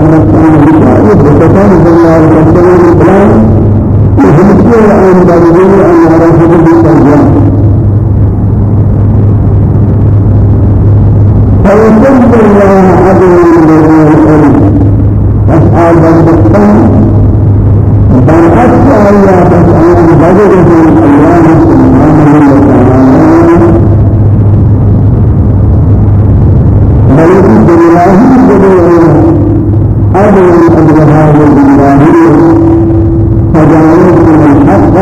أدركنا بشأن فتكان بالله رسول الإسلام يحمسي عن دليل أن رسول الله فيسب الله عدو الذي الأرض أسأل بالبطان بل أسأل الله تسأل بدر من الله سبحانه وتعالى بل بالله بدر أبوي أجرها بالله فجعلت الحق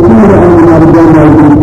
كثيرا من الرجال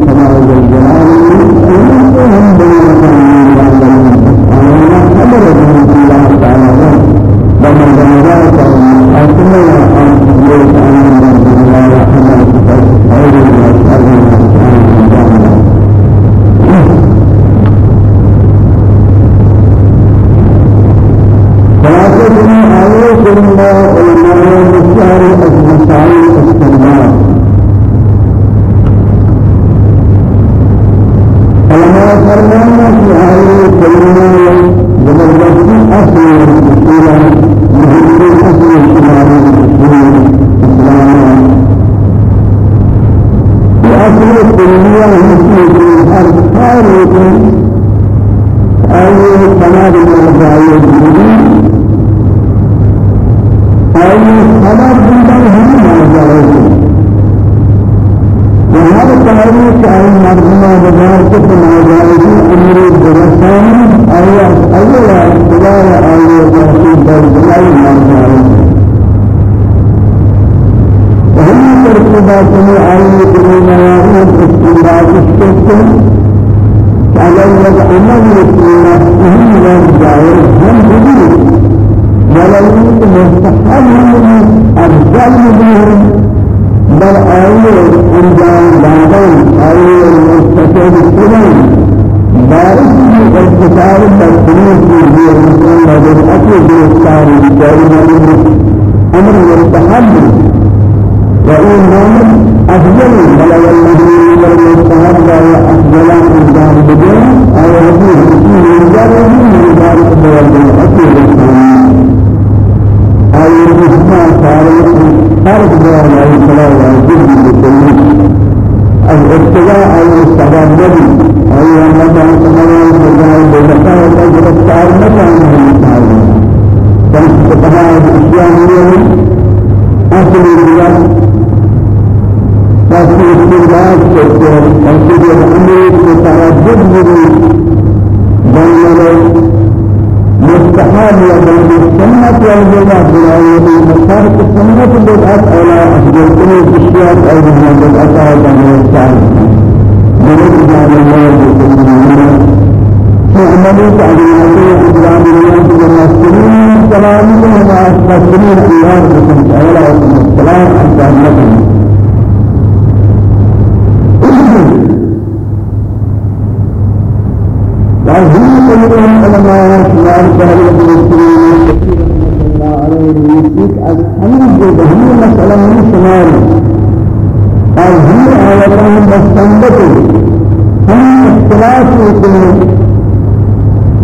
موجود هي مثلا من شمال هذه آياتها مستنبت هم اختلاف يكون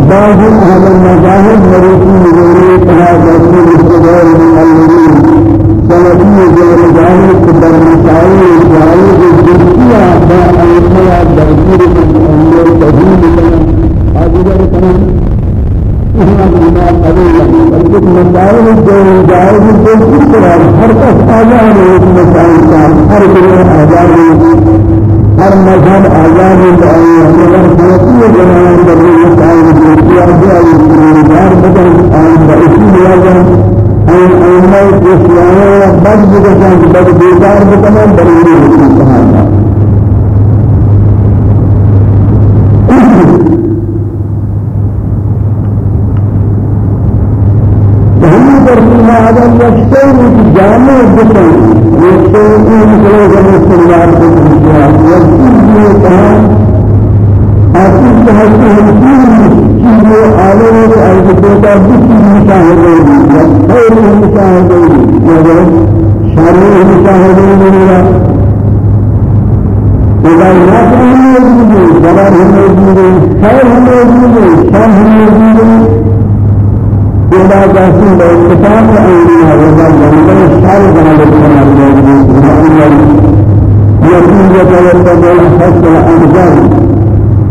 بعض أهل المجاهد مريضين غيري هذا الشيء غير المعلمين سلفي غير جاهل كبر مسائل جاهل الدنيا بأيها درجة الأمور تهيل لنا هذا كلام بلکہ مسائل جو جائز جو کس طرح ہر کس آزاد ہے اس مسائل کا ہر گروہ آزاد ہے ہر مذہب آزاد ہے مگر سیاسی جماعت بدل مسائل جو کیا گیا اس روزگار بدل آئند اسی لیا جائے اور علماء اسلامیہ بد بدل بد بیدار بدل ضروری ہوتی ہے ما هذا يشتري جامع بطل يشتري مثل جامع سلمان بطل يشتري كان آسف تحسن همسين چیزیں عالم اور عالمتا بس مشاہدہ ہوئی یا خیر مشاہدہ ہوئی یا شر مشاہدہ ہوئی إذا نحن نجد ضرر نجد خير نجد شر نجد بلا جاسم بالكتاب والأنبياء والجنة الشارع جمال الكمال والجنة يقول يتوسل الحق والأنجاب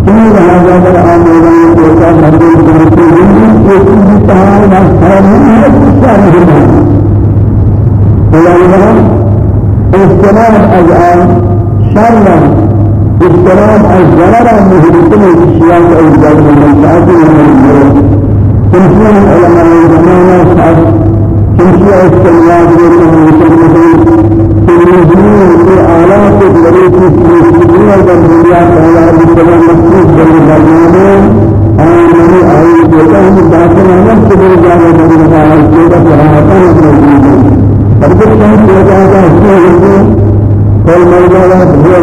كل هذا الأمر يتوسل هذه الجنة يقول تعالى الحرام الشارع ولله استلام أجعال شرا استلام الزرر من هدوء الشياطين الجنة من الجنة تمشي علماء الزمان سعد تمشي استناد وتمشي تمشي في آلات الدريس المسلمين والدنيا تعالى بالسلام مخصوص بالبرنامج آمني آية جلهم داخل نفس بالجانب بالنسبة لجلد فرحاتنا بالجانب فبكتهم جلدها اسمه فالموضوع هو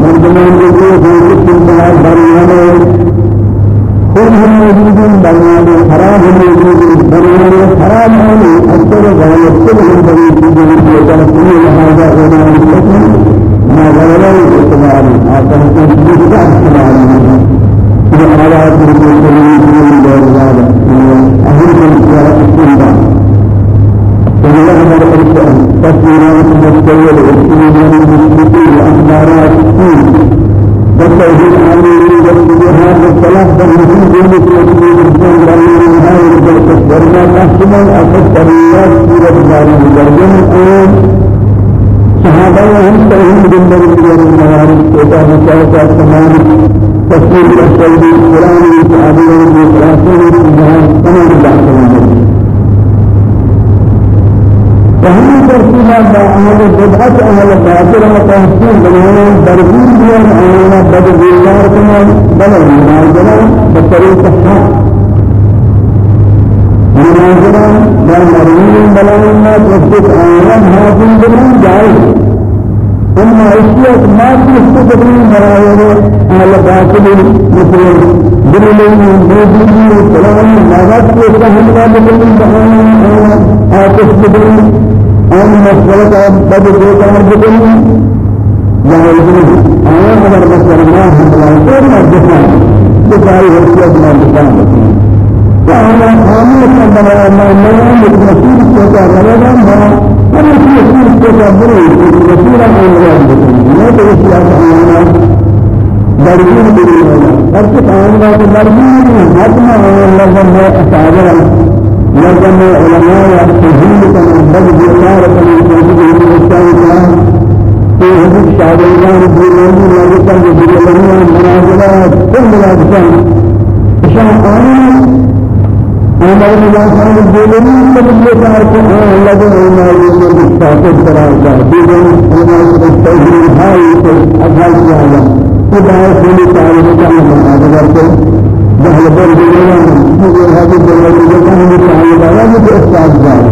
مرجمان جلده في كل بلاد برنامج خود ہم موجودین دنیا میں خراب ہم موجودین دنیا میں خراب ہونے اکثر غلط سے ہم بڑی چیزوں کی وجہ سے لہذا ہونا مستقل ما غلط استعمال آتا ہے کہ یہ استعمال نہیں یہ حالات میں کوئی نہیں دور زیادہ اہل من زیادہ استعمال فالله مرحبا تسمينا من الدول والسلمان المسلمين والأخبارات المسلمين دون سلطان المسلمين رأي منها يرجع برنا تحسن أكثر طريقات في ربنا برجم قوم صحابة هم تهم من برجم المعارف كتاب الشهادة تمام تفسير تمام ترسيلا بأهل بدعة أهل باطل وتحسين بنانا بربيل بيان أهلنا بدر بالله كمان بلد منازلا بطريق الحق. منازلا بل مرمين بلدنا تصدق أهلنا هاتم بلان جائز أما إشياء ما تستطيع مرايا أهل باطل مثل دليل موجود كلام لا تستطيع مرايا أهل باطل آتش بدليل أن مسألة قد تكون بكم جاهلين أنا أمر مسألة ما هي غير مدفوع بكاري هرسية ما بكم فأنا أمر مسألة ما ما مسألة كذا غيرها ما أنا مسألة كذا غيرها مسألة ما غيرها ما تقول أنا دارين دارين هرسية أنا دارين هرسية ما أنا لازم أتعامل لكن علماء التجهيل كما بدل بيار كما تجهيل الإسلام في حديث شاهدان بيروني لذكر بيروني منازلات كل منازلات عشان قانون عمر الله خان بيروني بدل بيار كما لذكر علماء الإسلام تراجع بيروني علماء التجهيل هاي أجهل جاهلا خدا سبحانه وتعالى كما هذا دخل بول دنيا مجھے حاجی دنیا کی جتنا ہمیں چاہیے دارا مجھے استاد دار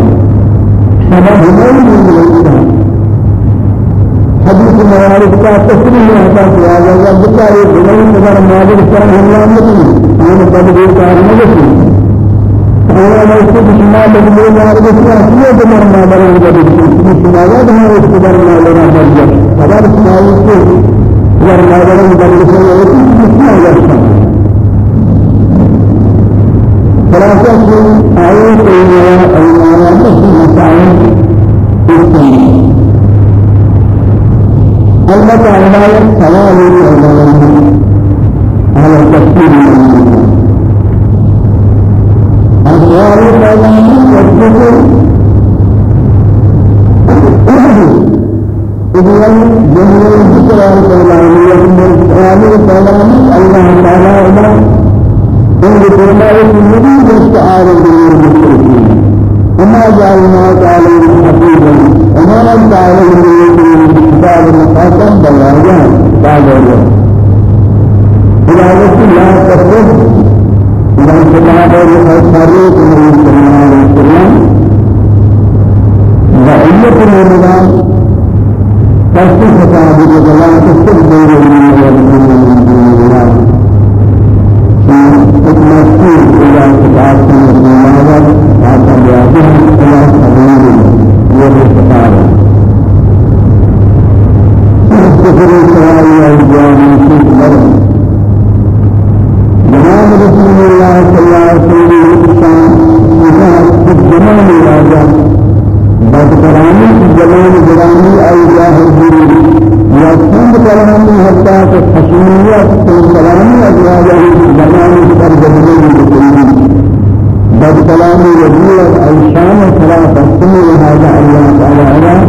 سبا ہماری نہیں ملتا حدیث موارد کا تصریح ہوتا کیا جائے بتا یہ بلائی نظر معذر کرم حملہ نہیں ہم تدبیر کار نہیں أنا أقول لك ما بدي ما أعرف شو أسمع دمر ما بدي ما بدي شو ما بدي ما بدي دمر ما ثلاثة آيات أيها الأيمان بس مسائل إسلام البتة عبارة سوال على التفسير أسرار الأيمان والذكر إذن جميع الذكر الأيمان والسؤال الأيمان الله. تعالى عند فرمائه يريد استعارة المشركين وما جعلناك عليهم حفيظا وما أنت عليهم بيدهم بعد مقاطع بلاغا بعد اليوم إلى رسول الله تفرد إلى الصحابة والخارج النبي صلى الله عليه وسلم وعية النظام تصدق هذه الجلالة تصدق بين المؤمنين والمؤمنين المسير إلى صفات المعرض حتى يأتي إلى سبيل والاستقامة سفر السواري الجامع في الأرض جناب الله صلى الله عليه وسلم إذا في الزمان الراجع بدراني جلال جلالي أيها الجليل محسوم كلام حتى الحسنية في كلام أجوال الزمان پر بدلين بكلين بد كلام يجيء الشام ثلاثة ثم هذا الله تعالى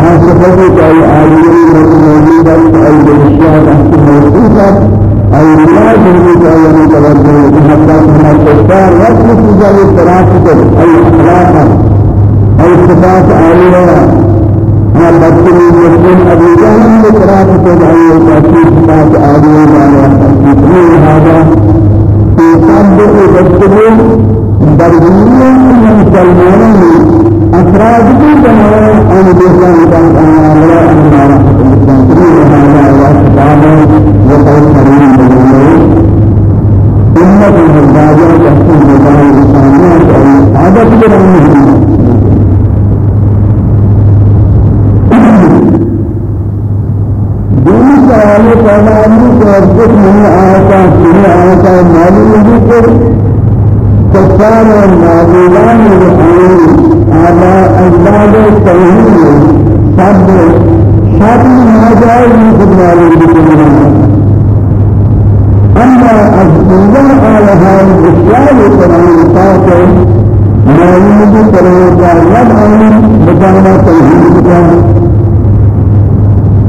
آسفة أي آلية موجودة أي بالشياء أحسن موجودة أي لا يجب أن يتوجه حتى من الكفار يجب أن يتراك أي أخلاقا أي صفات آلية ما بدل يكون أبي جهل إقرار تدعي وتأكيد بعد آدم على مثل هذا في قلب المسلمين برجية من سلمان أفراد الجماعة أن تكون بعد آدم على مثل هذا وأسباب وتأثير بالله إن في الدنيا تحصل بعد آدم على عادة بالله فرمانی کہ ارکت نہیں آتا سنے آتا معلوم ہے کہ کفار و معبودان رحمان آبا اجداد توحید سب شب ناجائز خود معلوم بکنی اما از دیگر آلها بسیار قرآن پاک معلوم بکنی کہ رب آن بکانا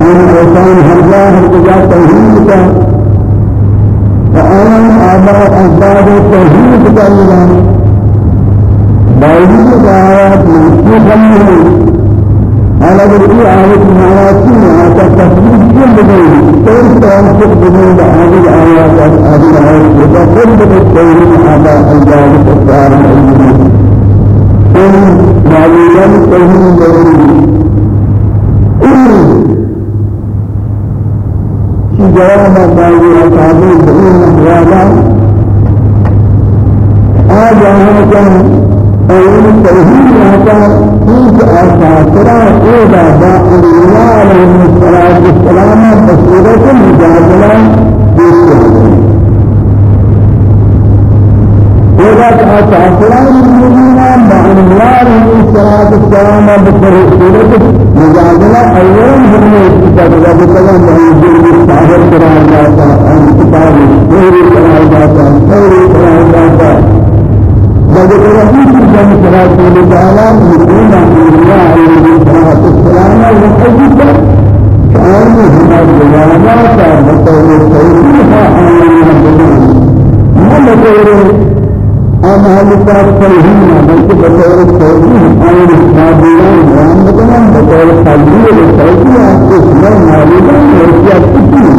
ان انسان حملہ ارتجا توحید کا فعلم آباء اسباب توحید کا نظام باوجود آیات منسوخا نہیں على ذكر آيات المعاصي هذا تفسير كل بدون كل تفسير بدون هذه الآيات هذه الآيات؟ وتفسير بالتوحيد هذا الله الجبار العليم إن معلومات التوحيد بدين جواب باقي أصحابي بين أحوالا آجانا كان أول توحيد هذا كيف أساسرا إذا باء الله عليه الصلاة والسلام بصورة مجادلة بسيطة إذا أساسرا المؤمنين السلام بأنوار عليه الصلاة والسلام بفرسولة مجادلة أولا فرمي الكتاب الله تعالى بأنزل مستعبر قرار داتا عن كتاب غير قرار داتا غير قرار داتا بدك رحيم كتاب صلاة الله تعالى مدينة من الله عليه الصلاة والسلام وحجته كأن هما الجوانات بطور سيدها عن المدينة ما بطور أنا هلتا فلهينا بس بطور التوجيه أنا ما مستعدين بيان بطنا بطور التوجيه للتوجيه أكثر معلومة ورسيات كتير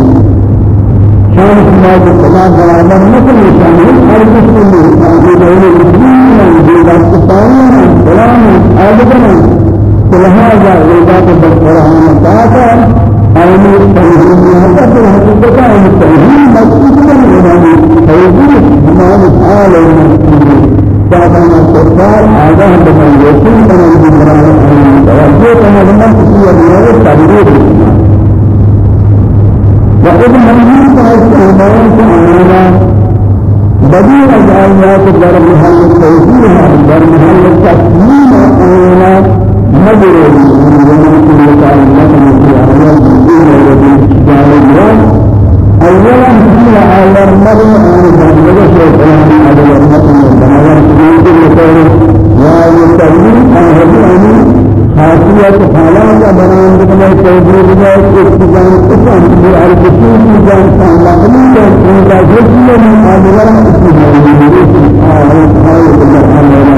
شان سماء السماء جرابا مثل نشانه أرض كله أهل دولة الإسلام وجيدات كتانا سلام آدبنا فلهذا ويدات بطورها مطاعتا أين التوحيد هذا في الحقيقة أين التوحيد مقصود من الإمام توحيد إمام تعالى بعدما الكفار آگاه بمن يكون بمن بمران توجه كما لمن تسوى بمران تبريد وإذ منهم أمران تعالى بديل الآيات در محل التوحيد در محل التسليم آيات من عاملات اسمها من عاملات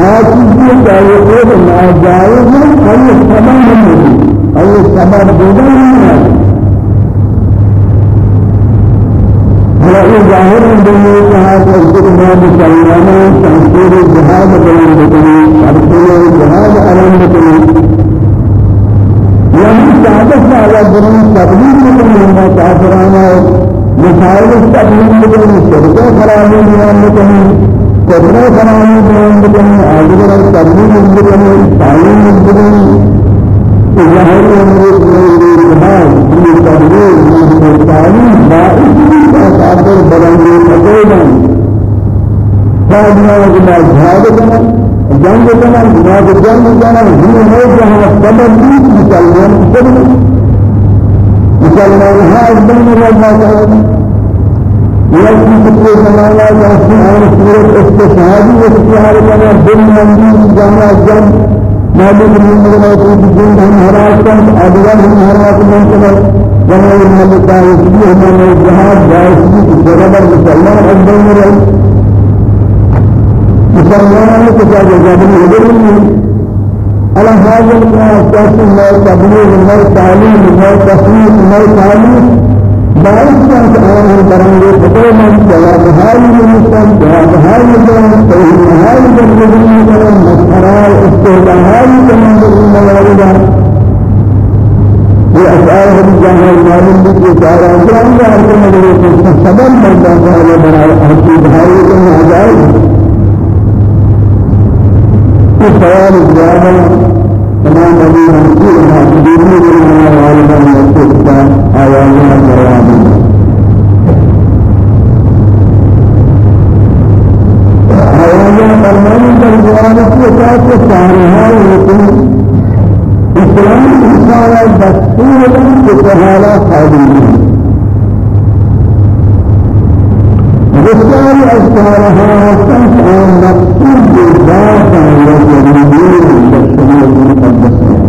آتي دعوة ما جائز أي سبب موجود أي سبب بدون هذا ظاهر الدنيا كهذا الجهاد بسلامة تنصير الجهاد بلن بطني ترسل الجهاد ألن بطني يعني تعدس على جنون تقليل بطني ما تعفرانا مسائل التقليل بطني شركة خرابين بطني کرنا کرانے کے اندر آگے بڑھا کرنے کے اندر تعلیم اندر ظاہر اندر جہاز یہ تبلیغ یہ تعلیم باعثی تاثر بلندی مدینا فاضنا وجنا جہاد کنا جنگ کنا جہاد جنگ کنا یہ ہے جہاں سبب بھی مسلمان سب مسلمان ہے بن اللہ تعالی يأتي في زمانا يأتي عن سورة استشهادي واستشهاد كنا بالمنزل جمع جنگ مالك من الموت الدين هم هراكم أدوان هم هراكم من كبر جمع الملك يسبيه من الجهاد جائزي جربر مسلمان أجبين مسلمان کو کیا جواب نہیں على هذا الأساس ما تبليغ ما تعليم ما تصنيف ما تعليم باعث آن برنده بتوان جواب حالی میشن جواب حالی دارن توهین حالی دارن میکنن مسخرال استهزاء حالی دارن میکنن یہ اشعار ہے جہاں معلوم بھی کہ سارا جان کا ہر کوئی مدد ہے سبب بنتا ہے یہ بنا ہر کی بھائی کو نہ تمام نبی رسول اللہ دینی دنیا والدہ مسجد کا آوازہ کروا دی آوازہ کروانے پر زیادت کے ساتھ سارے ہیں لیکن اسلام انسان دستور کے سہارا خادم ہے بسیاری از کارها هستند که آن مقصود جلیلی در شریعت مقدس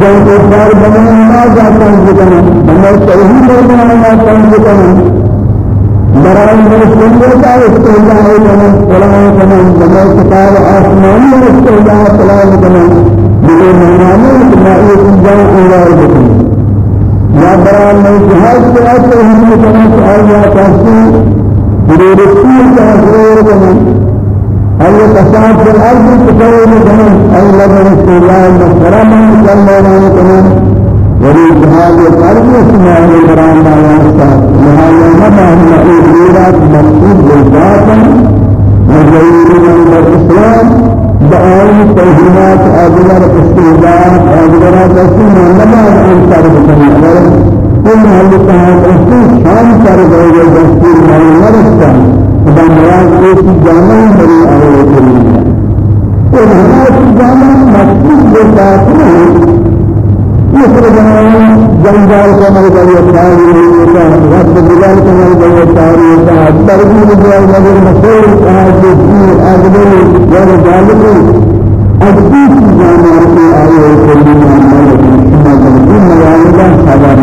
جنگ أخبار بنا نماز آسان بکنا بنا صحیح بنا نماز آسان بکنا برائے میں سننے کا استعلا ہے میں سلام کرنا میں کتاب آسمان میں استعلا سلام کرنا مجھے مہمانوں کو میں ایک جان أولاد دوں یا برائے میں جہاد کے راستے ہم نے کرنا چاہیے کیسے میرے رسول کا ذکر کرنا أي قصاد في الأرض تقول لهم أي لبن السلام والسلام عليكم كمان ولي جهاد الأرض اسماء القرآن ما يستطيع لهذا ما هي إيراد مقصود بالذات وغير من أجلر استولاد أجلر تسمى لما أنصار بكم كل هذه كانت شان كار جاي دستور ما يرسل خدا مراد ایک جامع بری آئے کریم اور ہمارا جامع مقصود برداشت نہیں جنجال کا مر گئی تاری ہوتا رب جلال کا مر گئی تاری ہوتا دربی جلال مگر مسئول آج دین آدمی یا جالب اجدی جامع کے آئے کریم ہمارے شما جنبی موالدہ سادہ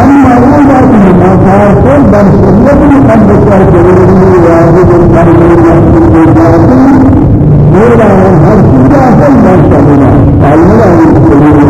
أما أولا ما فارسل بل سنة مقدسة جلالي واجب القرب المسجد الجاهل مولا هر چیزا فل بل سبنا تعالى الله سبحانه وتعالى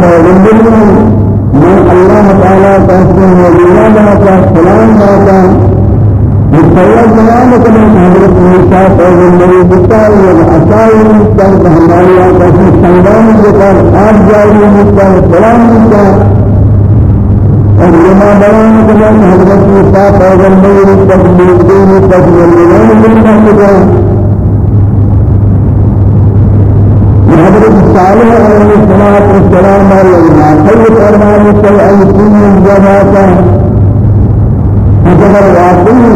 فاولمني من الله تعالى تحسن وجينا لها سلام لها مستوى سلام كما حضرت موسى فاولمني بطال والعصائر مستوى فهمالي تحسن سلام بطال آب جاري مستوى سلام مستوى اور لما بیان کرنا حضرت موسیٰ پیغمبر تقبیر دین تقبیر دین من کا صالح علیہ الصلوۃ والسلام علیہ صلی فرمانے سے ای سن جماعت مجبر واقعی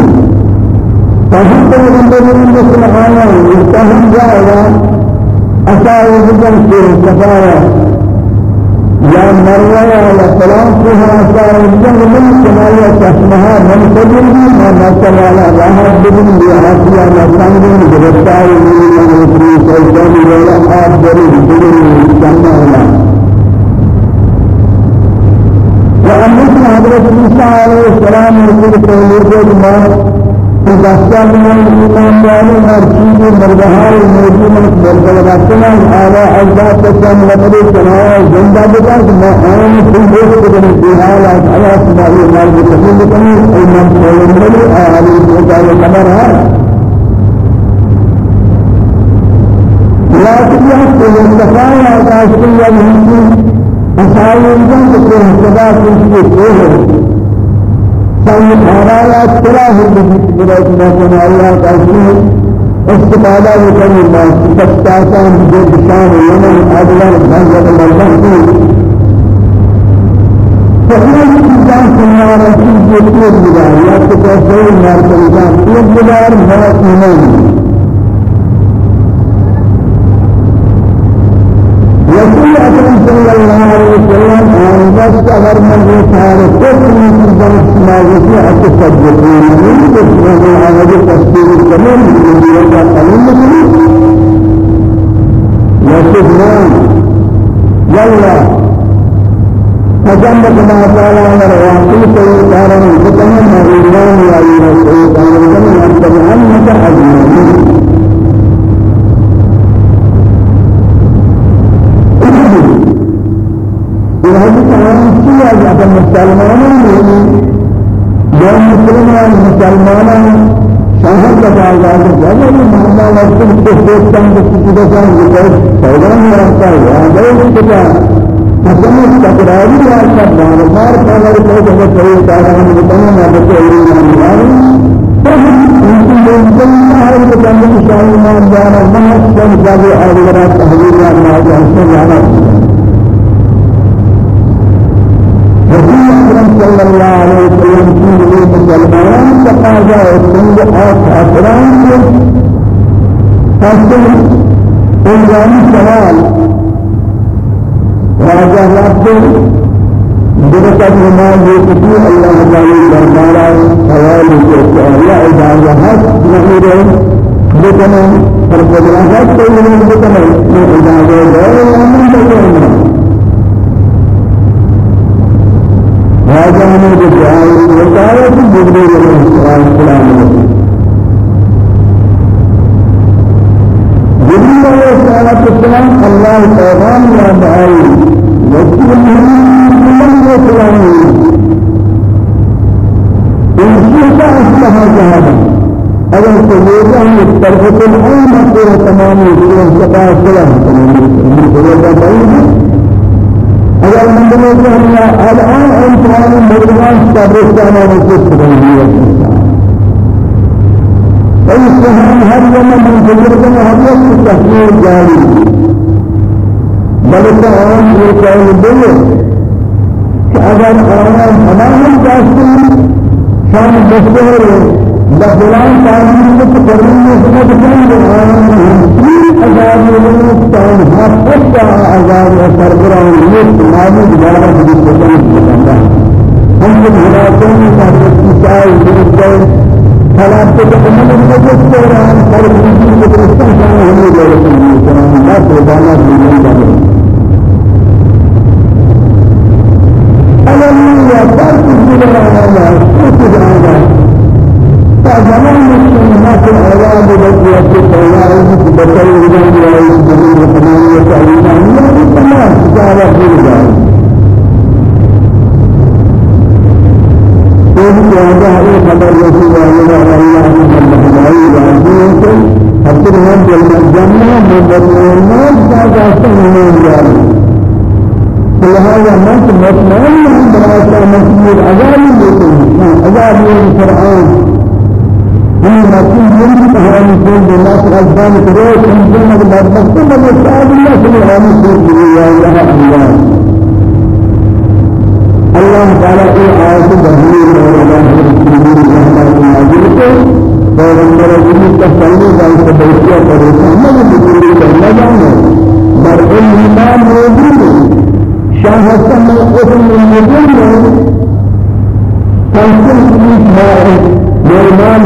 تہم تو مندرین میں سبحان اللہ تہم جاء اصا وجدن سے يا مريم يا فلان فيها صار الجنة من كمال تسمها من تجربي ما كمال راحت بدون بيعات يا مكان من جبتار من يجري سجن ولا حاب بدون بدون سامي ولا وأمرنا حضرت موسى عليه السلام يقول في مرجع دستان من ایمان داری هر چیز بردهار موجود من بردهار دستان آلا عزت دستان لبری سنایا زنده بدن ما آن سیدوش بدن دیال از آلا سبایی مال بکنی بکنی ایمان سویم بری آلی بردهار کمر هر لكن يحصل الصفاء على أشياء من أسائل جنب في الصلاة في الصلاة کی ہے سن ہمارا ترا ہے۔ میرا جنا آیا کاشی استفادہ کرنے میں سچا کام جو شان یمن اجلر بھنگ ملک کی تقریباً چیزاں سننا رہی جو تو ملا یا تو کیسے مار کر جا تو ملا موت نہیں رسول اکرم صلی اللہ علیہ وسلم آنگست اگر من یہ سارے کچھ أيضا ما يجي أتصدقون من بسم الله تصديق الكلام من يرجع قليل يا أيها السيطان ومن أنت محمد دنیا جاتا مسلمان نہیں جو مسلمان مسلمان شاہر کا تعلق ہے جب یہ مہما وقت کو سوچتا ہے کہ کسی کا جان یہ پیدا نہیں رہتا ہے یہاں گئے نہیں کیا مسلم تقراری آج کا بار بار پہلے کو جب کوئی تعالیٰ نے بتانا نہ بچے ایران میں مسلمان الله عليه وسلم في بيت الجلبان تقاضى السند أخ أسران فصل إلزام سوال راجع لابد بركة ما يكفي الله تعالى دربارا سوال الله إذا جهت نميره بكنا فرقنا هات كل من بكنا إذا جهت ہے یا نہیں بکنے جبريل عليه السلام جبريل عليه السلام الله پیغام یا دعائی وکیل محمد السلام ان شئت اصلح جهدا اگر سيدا من طرفة تمام الشيء سلام تمام عندما كنا الآن أنت على مرضان تبرز على نفسك فإسلام هر يوم من بزرگان هر يوم تحقيق جاري بل تعالى يقول بلي اگر آنان همان هم داشتیم شان بسیار لفلان تعليم تقرين خدمت كل عام عذاب المستعان حتى عذاب الكربراء يسمعون جبارة بالسلام هم الهلاكون تحرسكتاء بالسلام فلان تتقمن المجد سيران فرقين تدرسان كانوا هم يدرسون لا تردانا بالمجد ألم يترك الجبارة أمات الأولاد بقية الأولاد بطل الإمام رئيس جميل الحمانية الإمام يعني تمام تجارة في الإمام كيف يوضع الخبر رسول الله على الله محمد عليه وعليه حتى الهم بالمجمع من بالمجمع بعد أحسن من ذلك لهذا مات مطمئن من براسة مسجد عذاب يكون نعم، عذاب يكون فرعون هم رسول من أهل الجنة الله سبحانه وتعالى كريم من الله تقبل الشهادة الله سبحانه وتعالى يا الله الله تعالى في آيات الدهير والله سبحانه وتعالى فَوَاللَّهِ الَّذِي تَفَعَّلُ ذَلِكَ بِيَدِهِ وَهُوَ بِكُلِّ شَيْءٍ عَلِيمٌ بَرْئُ الْإِيمَانُ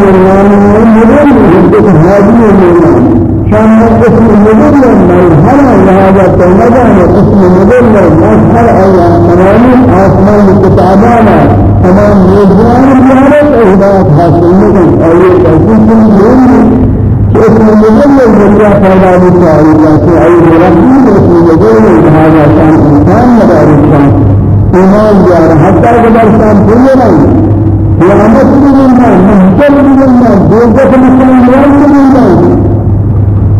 مولانا مدن جنتك هادي مولانا شان اسم مدن مظهر لهذا تنجان اسم مدن مظهر الله تمام آسمان كتابانا تمام مدن جهرت إهداف حاصل مدن أولي تأسيس مدن اسم مدن جنتك فلا بتعيدا سعيد رحمه اسم مدن لهذا شان إنسان مدارك شان إيمان جار حتى قدر شان كل قيامت من الله مهجر من الله دوزة من الله من الله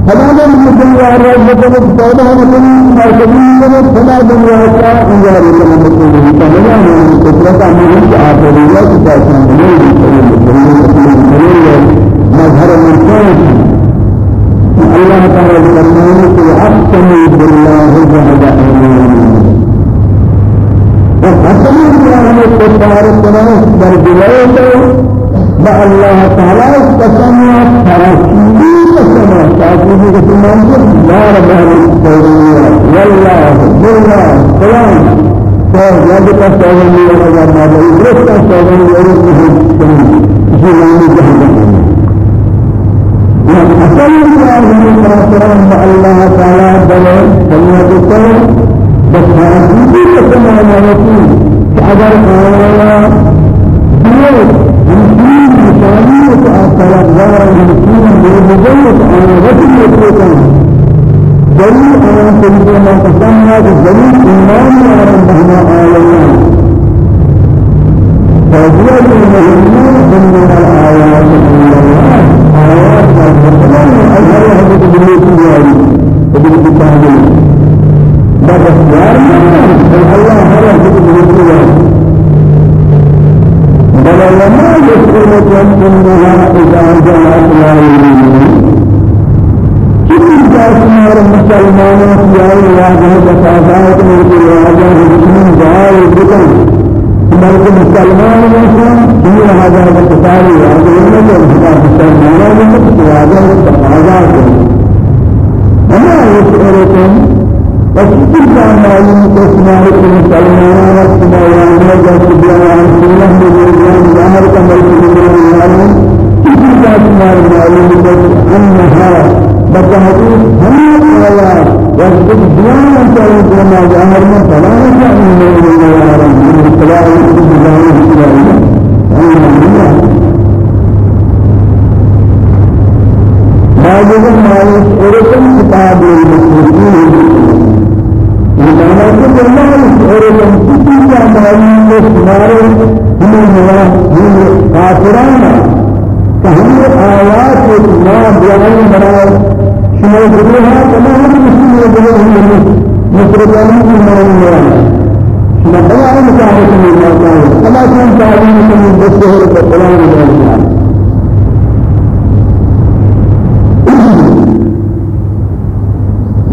فلا من الدنيا الرب بدل فلا من مرتبين من فلا دنيا كا انجار من مرتبين فلا من كثرة من آخر الله كتابنا من مظهر المكان الله تعالى يقول أقسم بالله جهد أيمانهم وحسن الله كفار الناس برجلائه مع الله تعالى قسم فرشيدي قسم تاكيد قسم لا رب العالمين والله بالله سلام فهذا قسم الله ما بيدرس قسم الله جلاني جهنم وحسن الله مع الله تعالى بل فليتقوا بتحقيق السماواتي أجر الله همسين مثالية أثر الله همسين بوجودك أنا رجل يتوكل دليل أنا سيد ما تسمى بالدليل إيمان على بهما آيات فجوا المهمين من الآيات آيات الله أجرها بالدليل يعني بالدليل بل اختيار منهم بل الله هو الذي يختار بل لما يدخلكم منها إذا جاءت لا يؤمنون كل الجاسمار المسلمان في أي واجهة تفاضات من في واجهة المسلمين جاءوا بكم بلکہ مسلمان مسلم دور حاضر بتاری حاضر نے جو مسلمانوں نے تقاضا کیا ہمیں اس پر فكل ما يمكن تسمعه المسلمان والسماوات جل جلاله سبحانه وتعالى ظاهر كما يقول الله كل ما تسمعه المعلوم أنها بتهدي هم ولا وقت جلاله تعالى كما ظاهر من فلا يجعل من الله رب العالمين فلا يجعل من الله کفار هم ملاحظین کافران کہیں آیات ما بیان بنائے شما گروہ تمام مسلمان گروہ ہیں مسلمانوں کی مان لیا شما بلا ان کا حکم اللہ تعالی اللہ کی تعلیم کو بسہر کو بلان بنایا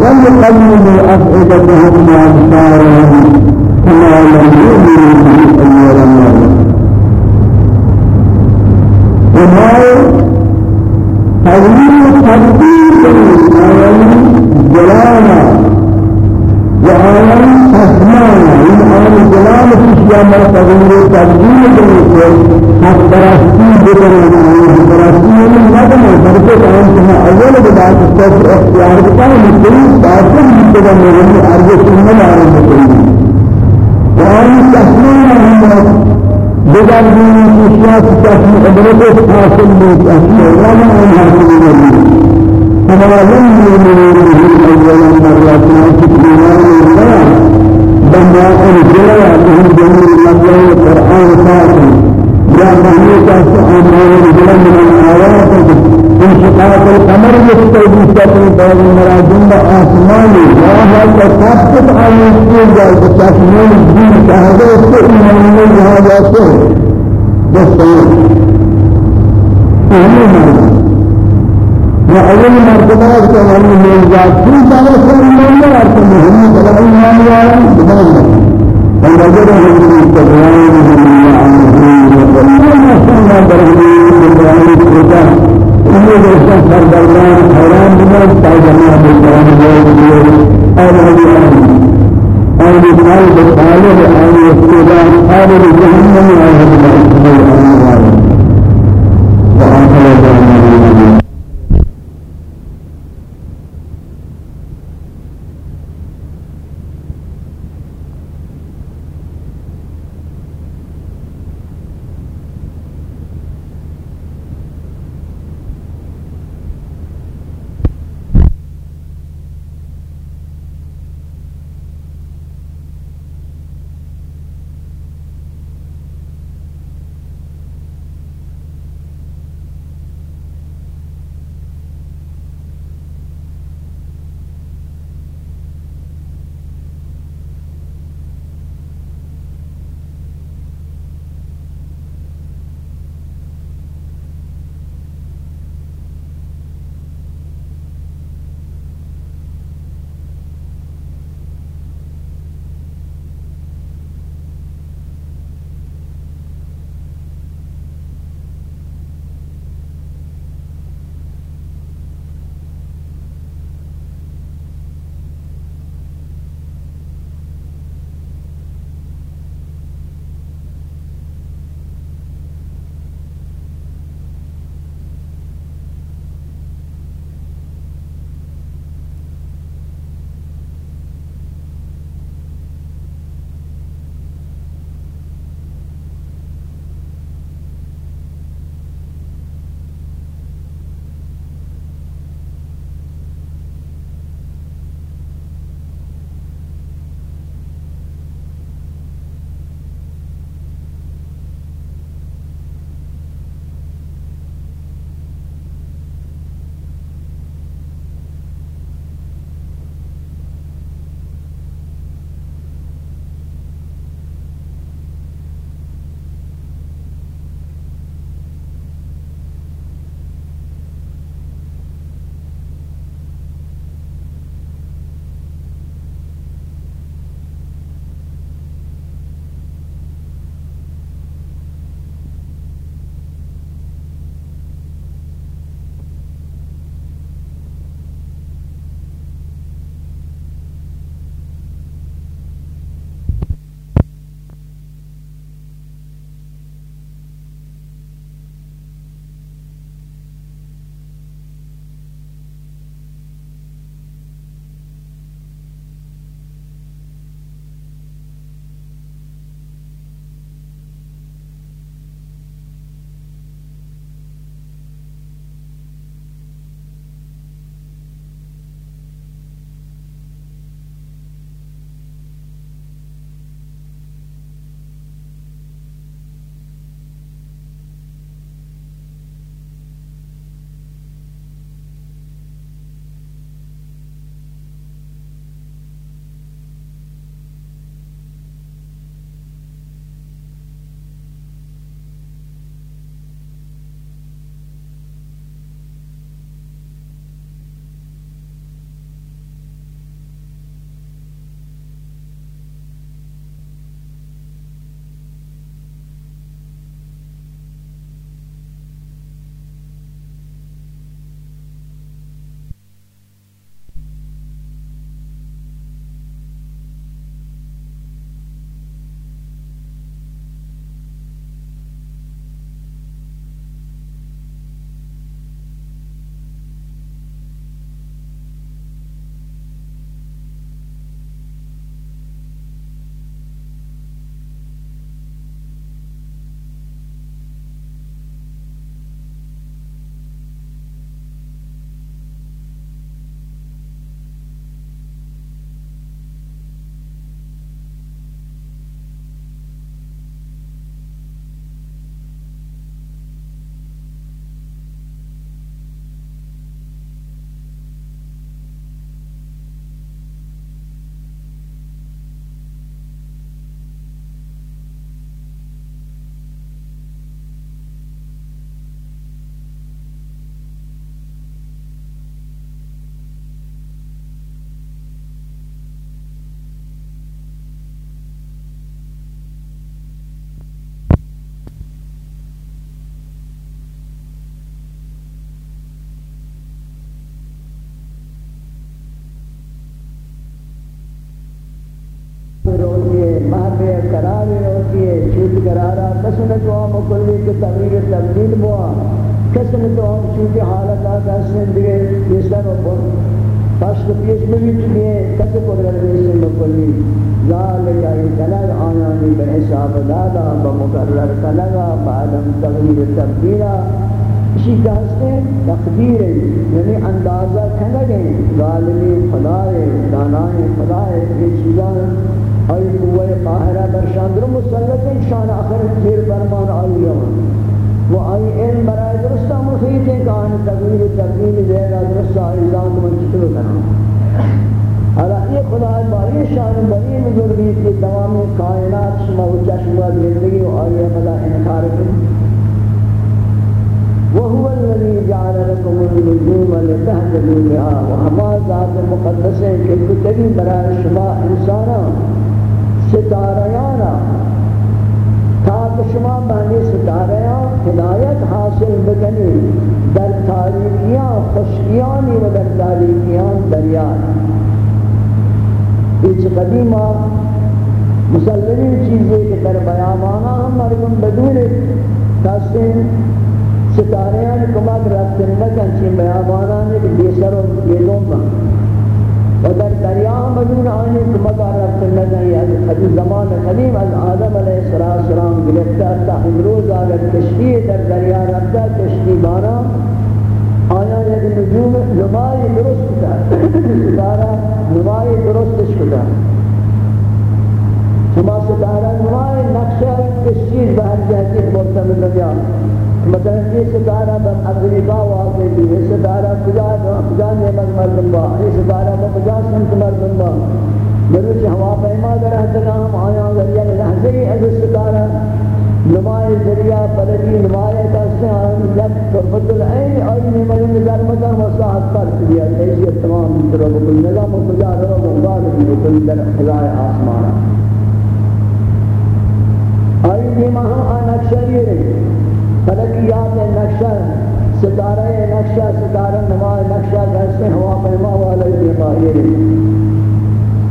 وَيُقَلِّبُ أَفْئِدَتَهُمْ وَأَبْصَارَهُمْ ما لم يؤمن به أول مرة وعالم تسمعنا من عالم جلال الإسلام تغيير تبديل الإسلام حق براسي بكرنا حق براسي من مدن فرقه عن كما أول بداية الصف اختيار بتاعه مستوى آن تسلیم هم بدار دین اشیاء تسلیم عبرت حاصل بود تسلیم ولا آن حاصل بود فما لم يؤمنوا أولا مرة تسليمان الله بما أنزل عليه جميع الله القرآن فاتح يا مهلك أمر رجلا من الآيات انشقاق القمر يستوي سبع بين المراجم آسمان لا هذا تثبت عن الدين جاء تثبت الدين كهذا استئمان من هذا سر بس وأول مرتبة كان من ذات كل دار سر من يرى محمد صلى الله عليه وسلم فنظره من استغفاره من عنه وما سمع برهنه سنو درشان سردردان حیران کس نے تو ہم کلی کے تغییر تبدیل ہوا کس نے تو ہم چونکہ حالت آتا ہے دیگه یہ سر و پشت پیش بھی چکی ہے کس قدرت سے مکلی ذالک ای کلر آیانی بحساب دادا بمقرر کلگا بعدم تغییر تبدیلا اسی کہتے ہیں تقدیر یعنی اندازہ کھنگیں غالبی خدای دانائے خدای یہ چیزان آئی قوہ قاہرہ برشاندر مسلط شان آخر زیر برمان آئی یوان وہ آئی علم برائے درستہ محیط ہے کہ آن تغییر تبدیل زیرہ درستہ آئی ذات من چکلو کرنا حالا یہ خدای باری شان بری بزرگی کی تمام کائنات شما و چشمہ زندگی و آئی ملا انکار کرنا وهو الذي جعل لكم النجوم لتهتدوا بها وهما ذات المقدس کہ کتنی برای شما انسانا. ستاريانا تاک شما بہنی ستاريان ہدایت حاصل بکنی در تاریکیان خشکیانی و در تاریکیان دریان. ایچ قدیمہ مسلمی چیزیں کہ در بیامانا ہم مردم بدون تحسین ستاریان کمک رفتن نکن چین بیابانان کہ بیسر و بیلون با و در دریا مدون آنی کمک رفتن نکن یعنی قدیم زمان قدیم از آدم علیہ السلام گلتا تا امروز آگر کشتی در دریا رفتا کشتی بارا آیا یک نجوم نمائی درست کتا ستارہ نمائی درستش کتا ستارہ نمائی نقشہ کشتی بہر جہتی مرتب دنیا مثلا یہ ستارہ بم امریکہ واقع بھی یہ ستارہ کجا کجا نعمت مردم با یہ ستارہ میں کجا سنت مردم با بلوچ ہوا پیما در احترام آیا ذریعہ لحظے از ستارہ نمائے ذریعہ بلدی نمائے کسے آن لب قربت العین اور نعمت نظر مدن وصاحت پر کیا۔ ایسی تمام طرح بکل نظام و کجا رو مقدار بھی بکل در خلائے آسمانا آئی دیمہ ہم آنک شریعہ فلکیات نقشہ، ستارہ نقشہ، ستارہ نماز، نقشہ کیسے ہوا پیما یہ رہی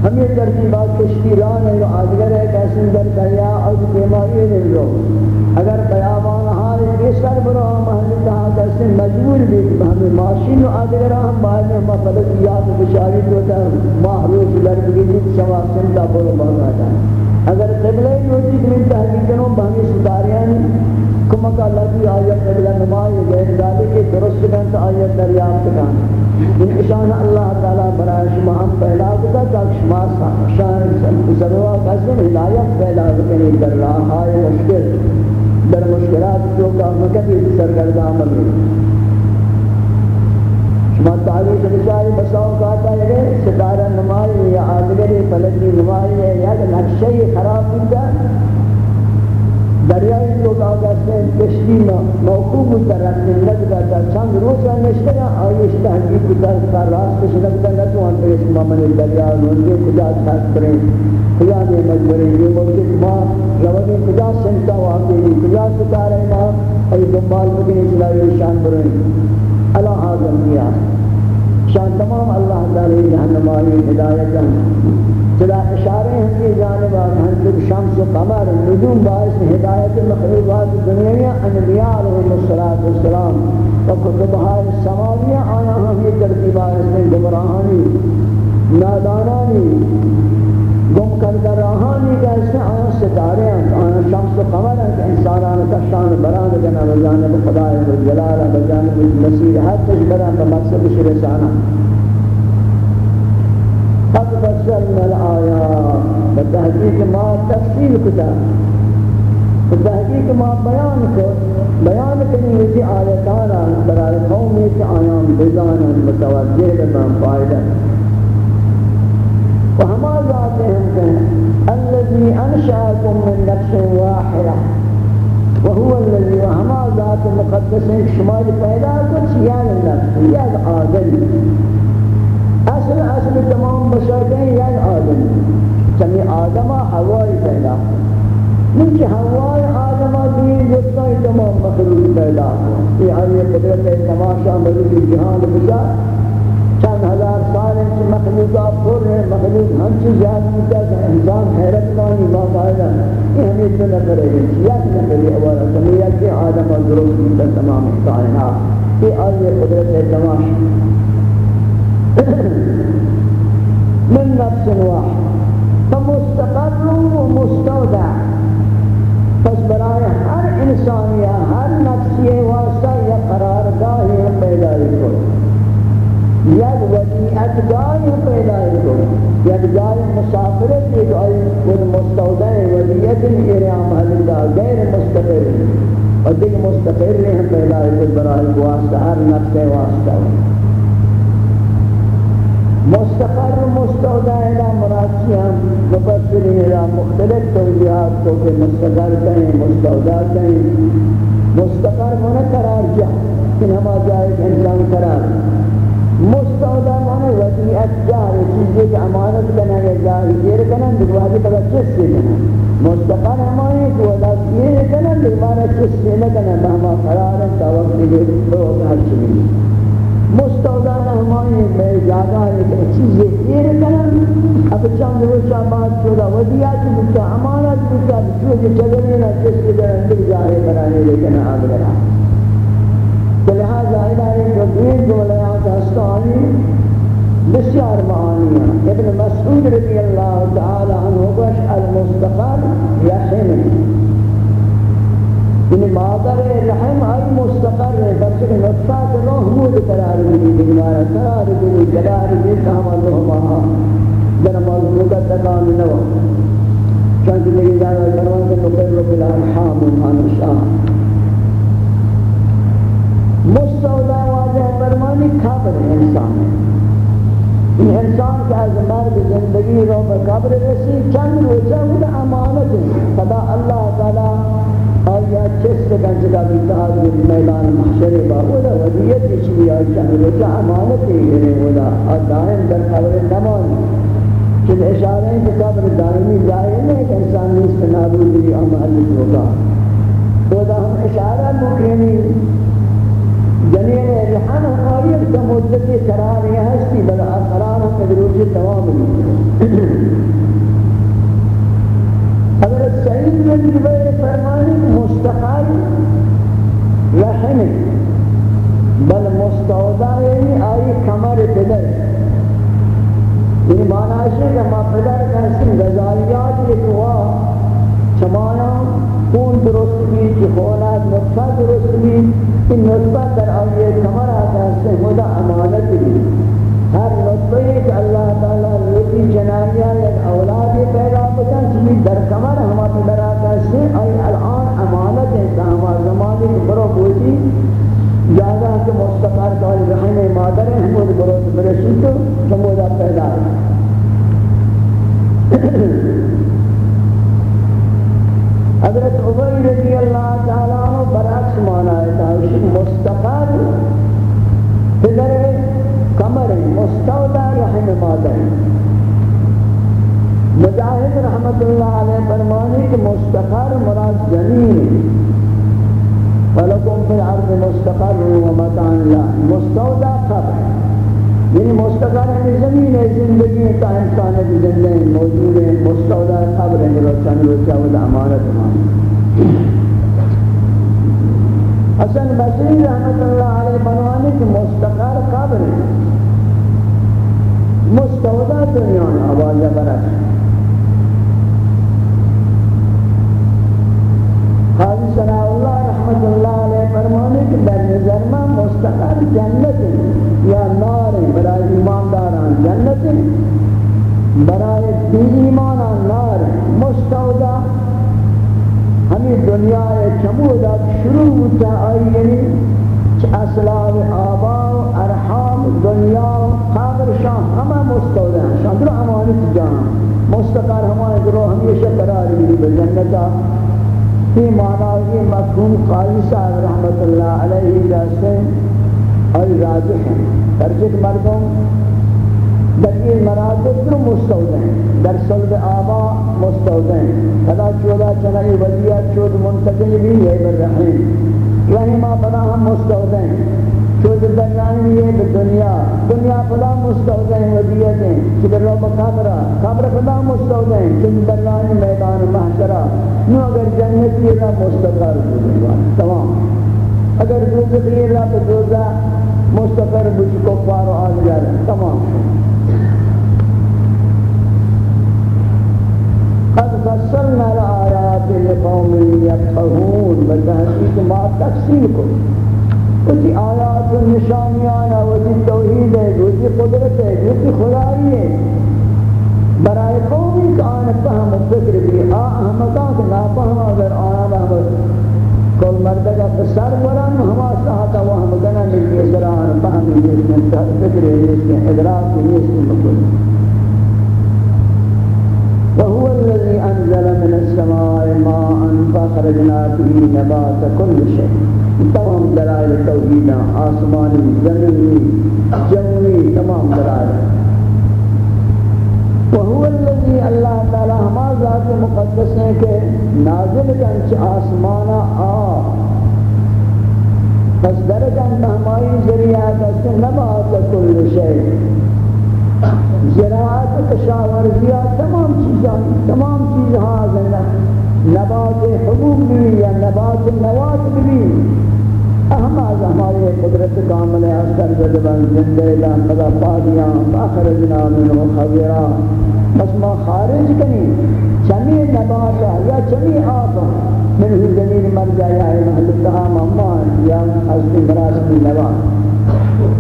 ہم یہ ترتیبات کشتیران ہے آدگر ہے، کیسے در دریا اور بیماری یہ رہی اگر قیامان ہاں یہ سر برو ہم ہم کہا مجبور بھی ہمیں ماشین و آدگر ہم باہر میں ہم فلکیات بشاری تو تا محروف لرگی سوا سنتا بولو باقا اگر قبلہ ہی ہوتی کہ من تحقیق کروں بہمی ستاریاں کما کا لگی آیت قبلہ نمائی غیر ذالے کے درست بنت آیت دریافت کان ان اشان اللہ تعالی برای شما ہم پہلا کتا تاک شما شان ضرورا قسم ہدایت پہلا کنی در راہ آئے مشکل۔ در مشکلات جو کا مکبی سرگردہ عمل ہے۔ شما تعلیم نشاری بساؤ کہتا ہے ستارہ نمائی یا آدگری فلکی نمائی ہے، یا نقشہ خراب ہوتا دریائی تو کہا سے کشتی موقوب طرف میں لگ جاتا چند روزہ نشتگا آئیش تحقیق کتر کا راست شنکتا نتو ہم پر اس ممن دریا نوزے کجا تھاک کریں کجا نعمت کریں یہ ملکت ما روانی کجا سنتا واقعی کجا ستارہ ما ای دنبال مکنی چلائی شان بریں اللہ حاضر کیا شان تمام اللہ تعالی رہنمائی ہدایت چلا اشارے ہیں کہ جانب ہم جب شمس و قمر نجوم باعث ہدایت مخلوقات دنیا انبیاء علیہ الصلوۃ والسلام و کتبہ السماویہ آیا ہم یہ ترتیبات میں گمراہانی، نادانانی گم کردہ راہانی کا اس میں آیا ستارے ہیں، آیا شمس و قمر ہیں کہ انسانان کا شان بران جنا بجانب خدا جلال بجانب مسیح حد تش بران بمقصد شرسانا قد فصلنا الآیات بتحقیق ما تفصیل کتا. بتحقیق ما بیان کو. بیان کنی ہوتی آیتانا برای قومی کہ آیان بزانا متوجہ لمن فائدہ. وهما ذاتهم الذي أنشأكم من نفس واحدة وهو الذي وهما ذات مقدس شمال پیدا کچھ یا نفس یا آدم اصل تمام بشر ہیں یا یعنی آدم. چمی آدم حوائی پیدا. من کہ حوائی آدم دین جتا تمام مخلوق پیدا. یہ ہر آئیے قدرت تماشا مدد جہان بشار چند ہزار سال ہیں کہ مخلوقات پر ہیں، مخلوق ہم چیز یاد مدد ہے انسان حیرت مانی باقاعدہ یہ ہمیں تو نہ کرے گی یک نہ کرے اولا سمیہ کہ آدم اور درست مدد تمام کائنات. یہ آئیے قدرت تمام من نفس واحد. فمستقر ومستودع پس برای ہر انسانیہ ہر نفسی واسطہ یا قرارگاہ پیدا کو یک وجیعت جای پیدا کو یک جای مسافرت ایک آئی خود مستودع وجیعت ایرام حلدہ غیر مستقر. اور دیکھ مستقر نہیں پیدا کو برای واسطہ ہر نفس واسطہ مستقر مستودع الى مراتیاں مفسرین الى مختلف توجیحات کو کہ مستقر کہیں، مستودع کہیں۔ مستقر ہونا قرار جا کہ ہما جائے انسان قرار۔ مستودع مانے وضعیت جاری چیزیں کہ امانت کنا یا جاری دیر کنا دکواہی تگا چس سے کنا مستقر ہمانے کہ وضع دیر کنا دکواہی چس سے کنا بہما قرار ہے توقع دیر تو ہر چیزیں مستودع ہمانے میں جاگا ہے کہ چیزیں دیر کنا اب چند روچہ بات شدہ وضعیت بکتا امانت بکتا چوجہ چگرین چس سے کنا دیر جاری بنانے لیکن آگ لگا لہذا الہی جو دین جو لیات ہستانی بسیار معانی ہیں ابن مسعود رضی اللہ تعالی عنہ بش المستقر یعنی مادر رحم آئی مستقر ہے بچے نطفہ کے روح مود قرار دی بیمارہ قرار دی جلال دی کام اللہ ماہا جنہ موضوعہ تکان نوا چونکہ لگی جانا کروان کے نقر بالارحام انشاء مستودع واجہ فرمانی قبر انسان ہے یہ انسان کا از مرد زندگی رو میں قبر رسی چند روچہ امانت ہے خدا اللہ تعالی آیا چست کنچ کا بیتحاد میدان محشر با اولا وضیت چلی آئی چند روچہ امانت ہے یہ اولا اور در قبر نمانی چل اشارہ ہیں کہ قبر دائمی ظاہر ہے کہ انسان نیست نابود بھی امانت ہوگا اولا ہم اشارہ مکینی جنین رحم آئیت کا مدت قرار یہ ہستی بلا قرار ہم ادروج تمام اگر سعید بن فرمانی مستقل رحم بل مستعودہ یعنی آئی کمر پدر یعنی معنی ہے کہ ما پدر کا حسن غزالیات یہ دعا چمانا خون درست بھی کہ خونات نطفہ درست بھی کہ نطفہ در آئیے کمر آتا سے خدا امانت بھی ہر نطفہ کہ اللہ تعالیٰ روٹی جنائیہ یا اولاد پیدا بکن چلی در جاگہ کہ مستقر کا رحم مادر ہے ہمود برو برسی تو سمودہ پیدا ہے۔ حضرت عبی رضی اللہ تعالیٰ عنہ برعکس مانا ہے، تاکہ مستقر پدر کمر مستودع رحم مادر مجاہد رحمت اللہ علیہ فرمانی کہ مستقر مراد جنین فلکم فی الأرض مستقر و متان اللہ مستودع قبر. یعنی مستقر ہے زمین ہے زندگی کا انسان ہے زندہ موجود ہے مستودع قبر ہے روشن روشن و امانت مان حسن بصری رحمت اللہ علیہ فرمانے کہ مستقر قبر ہے مستودع دنیا آواز برک اللہ اللہ علیہ فرمانے کہ در نظر میں مستقر جنت یا نار برای ایمانداران جنت برای بی ایمانان نار مستودع. ہمیں دنیا چمودا شروع ہوتا آئی یعنی اسلام آبا و ارحام دنیا قابر شان ہمیں مستودع ہیں شان در امانت جان مستقر ہمارے گروہ ہمیشہ قرار بھی بجنتا یہ معنی یہ مفہوم قاضی صاحب رحمت اللہ علیہ جیسے اور راجح ہیں۔ درجت مردوں در این مراتب در مستودع ہیں۔ در صلب آبا مستودع ہیں۔ فلا چودا چنائی وضیعت چود منتقل بھی ہے۔ برحیم رحمہ بنا ہم مستودع ہیں۔ چود در رانی یہ دنیا دنیا پدا مستعودہ ہیں ودیت ہیں۔ چکر رو بقابرہ قابر پدا مستعودہ ہیں۔ چکر در رانی میدان محشرہ۔ نو اگر جنت یہ را مستقر تمام۔ اگر دوزہ یہ را تو دوزہ مستقر بچ کفار و آدگر تمام۔ قد فصلنا الآيات لقوم يفقهون بتحقیق ما تفصیل کو۔ اسی آیات و نشانیان و اسی توحید ہے اسی قدرت ہے اسی خدایی ہے۔ برای قومی کا آن فهم فکر بھی، آ احمقان کے ناپہم اگر آن احمد کل مردگا پسر ورن ہما ساہتا وہ ہم گنا ملکی سران فهمی جس میں فکر ہے جس میں ادراک ہے جس میں مکل وهو الذي أنزل من السماء ماء فأخرجنا به نبات كل شيء. تمام دلائل التوحيد آسمانی زمینی جوی تمام دلائل. وهو الذي الله تعالى ہما ذات مقدس ہے کہ نازل کنچ آسمانا آ. پس درکن ہماری ذریعہ دست نبات کل شيء زراعت کشاورزیات تمام چیزاں، تمام چیزہاں زندہ نبات حبوب بھی یا نبات نوات بھی اہم از ہمارے قدرت کامل اثر زدبان زندہ لان مدى پادیاں فاخرجنا منو خبیرا بس ما خارج کنی چمی نبات یا چمی آب۔ من ہی زمین مرجع یا محلتہا ممان یا حسن مراسم نبات۔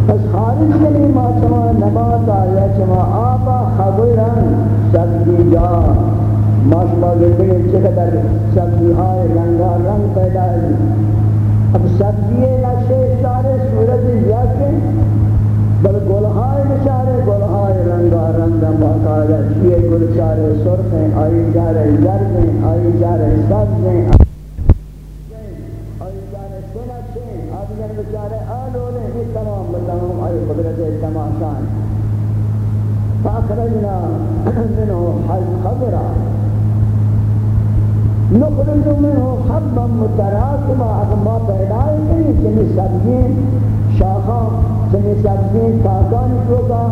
پس خارج کنی ما چما نبات آیا چما آبا خبرن سبزی جا ما شما گلتے چقدر سبزی های رنگا رنگ پیدا ہے اب سبزی لکشے سارے صورت یکی بل گلهای بچارے گلهای رنگا رنگا باقاعدہ چیئے گل چارے سرخ ہیں آئی جارے زرد ہیں آئی جارے سبز ہیں آئی جارے سنت ہیں آئی جارے بچارے قدرت تماشان فاخرجنا منه خضرا. نخرج منه حبا متراكما اما پیدا نہیں چنی سبزیں شاخاں چنی سبزیں کاکان چوکا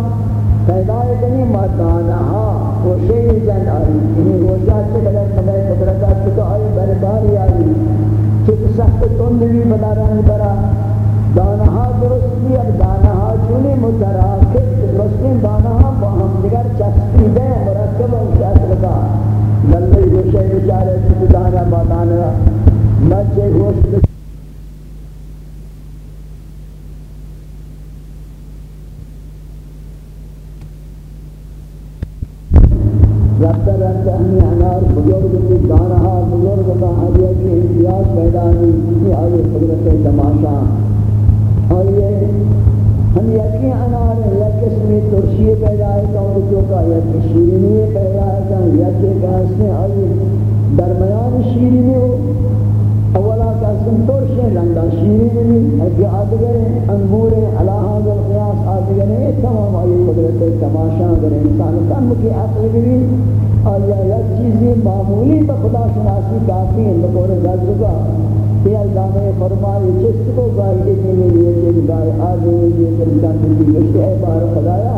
پیدا نہیں مدانہا وہ جن آئی انہی یعنی روشا چکلے مدائی قدرتات چکا آئی برباری آئی چکہ سخت تندگی بداران برا دانہا درست بھی اب دانہا چونی متراکب درستی دانہا با ہم دیگر چستی دے مرکب و شاید لگا للی گوشے بچارے چکی دانا با دانا مجھے گوشت رفتہ رفتہ ہمیں انار بزرگ کی دانہا بزرگ کا حدیہ کی امتیاز پیدا نہیں آئے قدرت تماشا. آئیے ہم یکی انار ہیں یا قسمی ترشی پیدا ہے کہ ان کو کا یکی شیرینی پیدا ہے تو یا کہ یکی کہاستے آئیے درمیان شیرینی ہو۔ اولا کہاستے ترش ہے لندہ شیرینی اگی آدگر ہیں انگور ہیں علاہا ذل قیاس آدگر ہیں تمام آئیے قدرت تماشا اگر انسان کم کی عقل بھی آیا یک چیزی معمولی بخدا شناسی کافی ہیں، بطور غزر کا کہ علامہ فرمائے، جس کو گائے کے لیے یہ گائے آگے یہ انسان کی گشت ہے بار خدایا،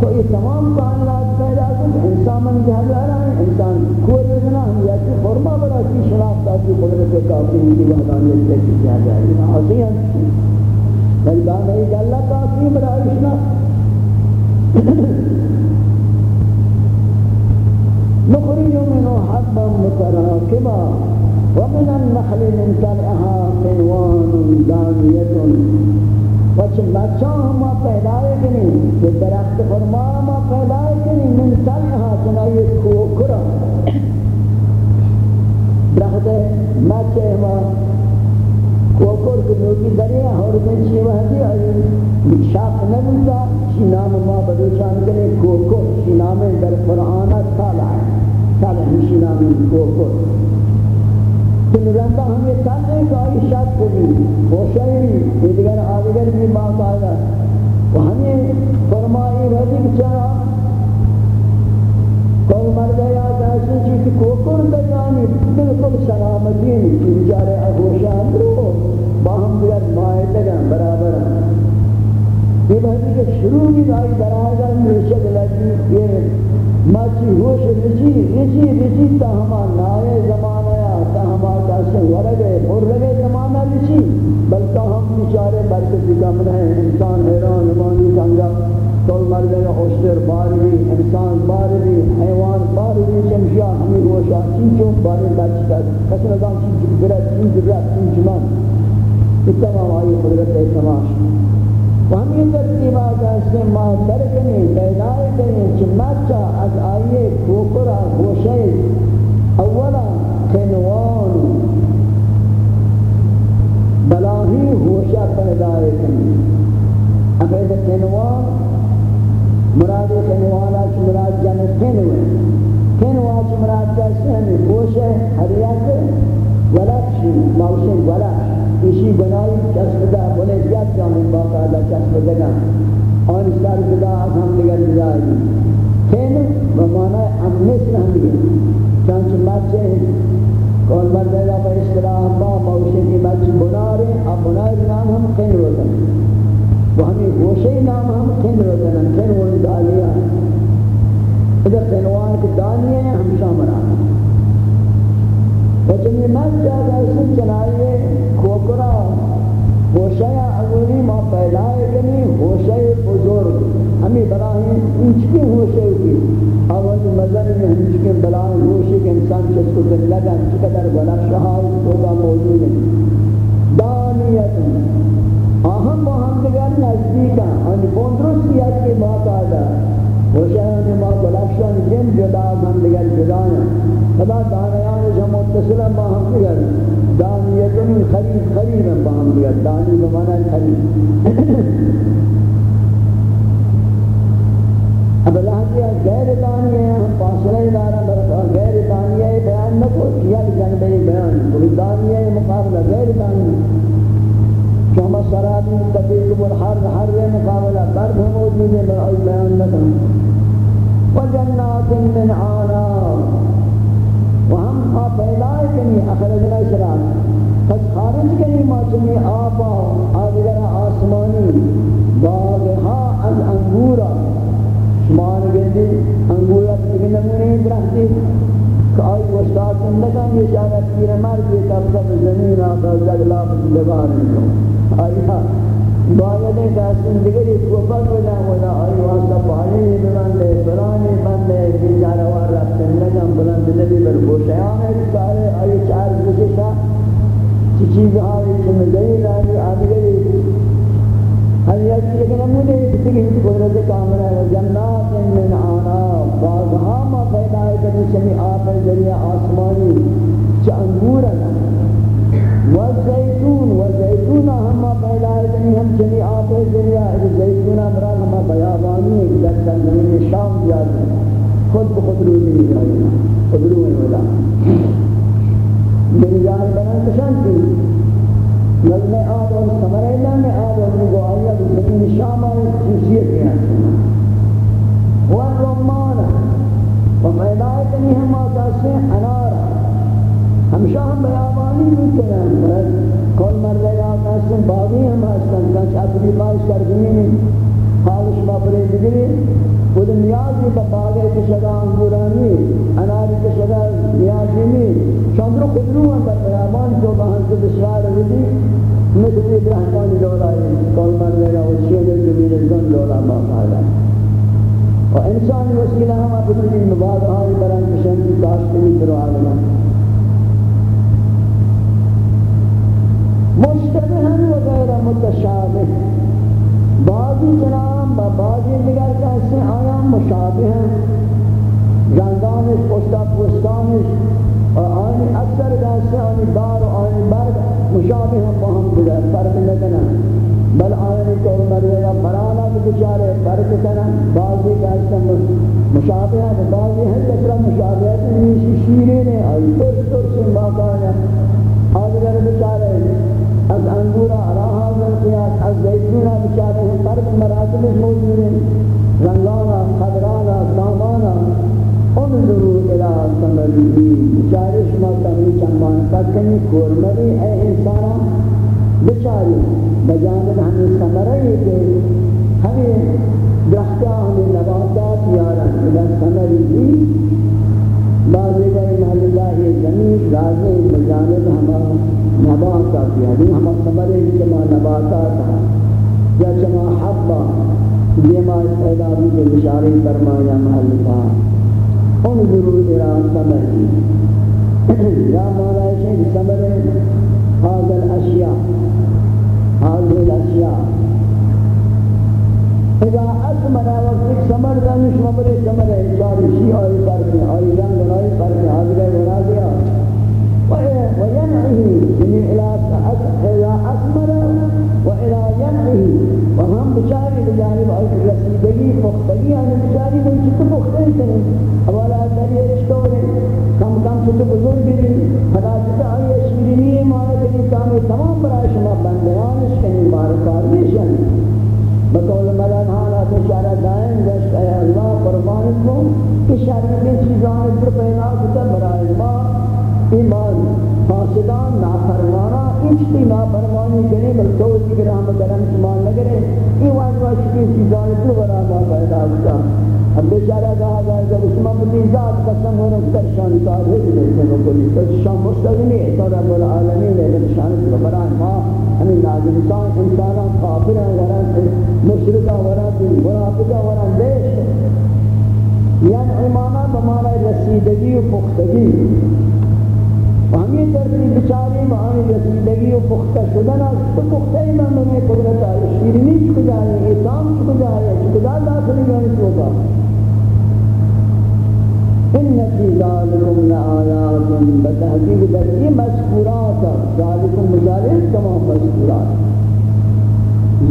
تو یہ تمام کائنات پیدا کر انسان من جہل رہا ہے، انسان کوئی رہنا ہم یا کہ فرما بڑا کی شناخت کی قدرت کے کافی کی وحدانیت سے کیا جائے گا حاضر ہیں بلدان کہ اللہ کافی بڑا شناخت نخرج منه حبا متراكبا ومن النخل من طلعها قنوان دانية وچ بچہ ما پیدا کنی کہ درخت فرما ما پیدا کنی من طلعها سنائی کوکرا درخت مچے ما کوکر کے نوکی دریا اور میں چی وحدی آئی. شاق نبوتا شی نام ما بدوچان کنے کوکر شی نام در قرآن تالا ہے تالا ہمشی نام کوکر کہ رندہ ہمیں تانے کا آئی شک کو بھی خوشائی بھی دیگر آدگر بھی بات آئے وہ ہمیں فرمائی رضی بچارا کوئی مردہ یا کیسے چیز کوکر دجانی بالکل سلامتی نہیں کہ بچارے اگوشان رو باہم دیگر مائے لگن برابر یہ بہتی کہ شروع بھی دائی دراجہ مرشد لگی یہ ماچی ہوش رچی رچی رچی تا ہما نائے زمانہ یا تا ہما کاسے ورگے اور لگے زمانہ رچی بلکہ ہم بیچارے برکت کم رہے انسان حیران مانی کنگا کل مردے اوشتر بار بھی انسان بار بھی حیوان بار بھی چمشیا ہمیں ہوشا چیچوں بارے بچتا کسی نظام چیچ برد چیچ برد چیچ من یہ تمام آئی قدرت اعتماش۔ ہمیں ترتیبات سے ما درکنی پیدای کنی چمچا از آئیے کوکرا گوشے اولا خنوان بلاہی ہوشا پیدای کنی اپید خنوان مراد خنوانا چھ مراد جن خنوے خنوان چھ مراد جیسے ہمیں گوشے حریات ولکشی موشن ولکش کسی بنائی کسب دا بنے جات جانیں باقاعدہ کسب دگا آن سر جدا از ہم دیگر جدائی خین و معنی امنس ہم دیگر۔ چانچ مچے کون مردے گا پر اصطلاح با موشے کی مچ بنارے اب بنارے نام ہم خین روزن. وہ ہمیں گوشے نام ہم خین روزن خین روزن دالیا ادھر خینوان کی دانیے ہیں، ہم شامل آنا وچنی من جاگا اسی چنائیے کھوکرا ہوشیا اولی ما پیدائے کنی یعنی ہوشے بزرگ۔ ہمیں براہیم انچکی ہوشے کی اول مزن میں انچکی بلائیں ہوشے کے انسان جس کو دل لگا چقدر بلا شہائی توگا موجود ہے۔ دانیت۔ اہم محمد دیگر نزدیکا ان بندرستیت کی بات آدھا ہوشیان ما بلکشان جن جدا ہم دیگر جدایا خدا دانیان جا متصلا با ہم دیگر۔ دانیتن خرید خرید با ہم دیگر۔ دانی بمانا خرید۔ اب اللہ کیا غیر دانی ہے ہم پاسلہ دارا برکا غیر دانی ہے بیان نہ کو کیا جنبے بیان۔ کوئی دانی ہے مقابلہ غیر دانی۔ شما سرابی تبیق والحر حر مقابلہ برد ہم موجود ہے بڑائی بیان لکن وجنات من عانا وہم آپ پیدای کنی اخرجنا شراب. پس خارج کنی موچنی آبا آدگر آسمانی. باغہا از انگورا. شمان گندی انگورا تکی نمونی درختی کہ آئی وشتات اندکان یہ چاہت پیر مرد یہ تبزب زمین آقا زگلاب لگانے آیا باید ایک اصل دیگری کوبت بدا ودا آئی واسطہ پانی بلندے برانی بندے بیچارہ وار رفتن لگم بلند نبی بر گوشیان ہے سارے آئی چار گوششا چی چیز آئی چم گئی رانی آدگری ہر یک لیکن نمونے کسی کی قدرت کاملہ ہے جنات من آنا باغہا ما پیدا ہے کہ چمی آپ ذریعہ آسمانی چا انگورا والزيتون والزيتون هم پیدا ہے کہ ہم چنی آپ ذریعہ زیتون مراد ہم بیابانی ہے در زمین شام یاد خود بخود رو نہیں جائے خود رو نہیں ولا میری بنا کشان تھی لگنے آب اور سمرے میں آب اور نگو آیا زمین شام آئی خصوصیت ہے۔ والرمان وپیدا ہے ہم آتا سے انارا ہمشہ ہم بیابانی بھی کریں کل مرد یا قسم باغی ہم ہستن کچھ اپنی باش کردنی حالش مبری بگری خود نیازی با باغی کشگا انگورانی اناری کشگا نیازی می چندر خودرو ہم در بیابان جو کو بہن سے بشار ردی مثل ابراہمانی دولائی کل مرد یا وچین زمین زن دولا باقاعدہ و انسان وسیلہ ہم اپنی مبادہائی بران کشن داشتنی درو عالمان مشتبه و غیر متشابه بعضی جنام با بعضی دیگر کسی آیا مشابه ہیں۔ جندانش پشتا پستانش و آنی اکثر کسی آنی دار و آنی برد مشابه ہیں با ہم دیگر فرق نکنن. بل آنی تو مرد یا برانا بچارے فرق کنن، بعضی کسی مشابه ہیں بعضی ہیں کسرا مشابه ہیں شیرین ہے آئی تر تر سے باقا ہے آدھگر بچارے از انگورا راہا ورقیات از زیتونہ بچارے فرق مراتب موجود ہیں رنگانا خدرانا سامانا انظروا الى ثمره بچارے شما تمہیں چنبان پکنی کورمری اے انسانا، بچاری، بجانب ہمیں ثمرہ یہ کہ ہمیں درختہ ہمیں نباتات یارن الى ثمری بھی بعضی گئے محل یہ زمین رازے بجانب ہما نباتات یعنی ہما ثمری جمع نباتات یا جمع حبا یہ ما پیدا بھی کے بشاری فرمایا محل انظروا الى ثمری یا مولا شیخ ثمری هذا الاشیاء هذه الاشیاء اذا اثمر وقت ثمر دانش مبر ثمر انسان شيء اي فرق اي رنگ اي فرق حاضر بنا دیا وينعه يعني إلى إلى أكمل وإلى ينعه. وهم بشاري بجانب رسيدگی پختگی ہم بشاری نہیں کہ تو پختگی کریں أولا دریئے رشتوں میں کم کم تو بزرگ بھی حداثت آئی شیرینی مانا کنی کامی تمام برای شما بندگانش کنی بارکار بیشن بقول ملان حالات اشارہ دائم گشت. اے اللہ قربان کو کہ شرمی چیزان پر پینا کتا برای اللہ ایمان فاسدان نافرمانا انچتی نافرمانی کرے، بل تو اسی رحم کرم سمان لگرے ای واجب اشکی چیزان پر برا ما پیدا کتا اب بیچارہ کہا جائے جب اس مبنی ذات قسم ہونے کر شان کار ہے، جنہیں سے کوئی تو شان مستغنی ہے تو رب العالمین ہے شان برائے ما ہمیں نازل انسان انسانا کافر ہیں ورن مشرکہ ورد منافقہ ورد دیش یعنی ایمانہ بمانا رسیدگی و پختگی. ہمیں ترتیب بچاری معنی رسیدگی و پختہ شدن تو پختہ ہی میں میں قدرت آئی شیرینی چکو جائے اعتام چکو جائے چکو جائے داخلی گانے چکو ان فی ذالکم لآیات بتحقیق در یہ مذکورات ذالکم مجالس تمام مذکورات.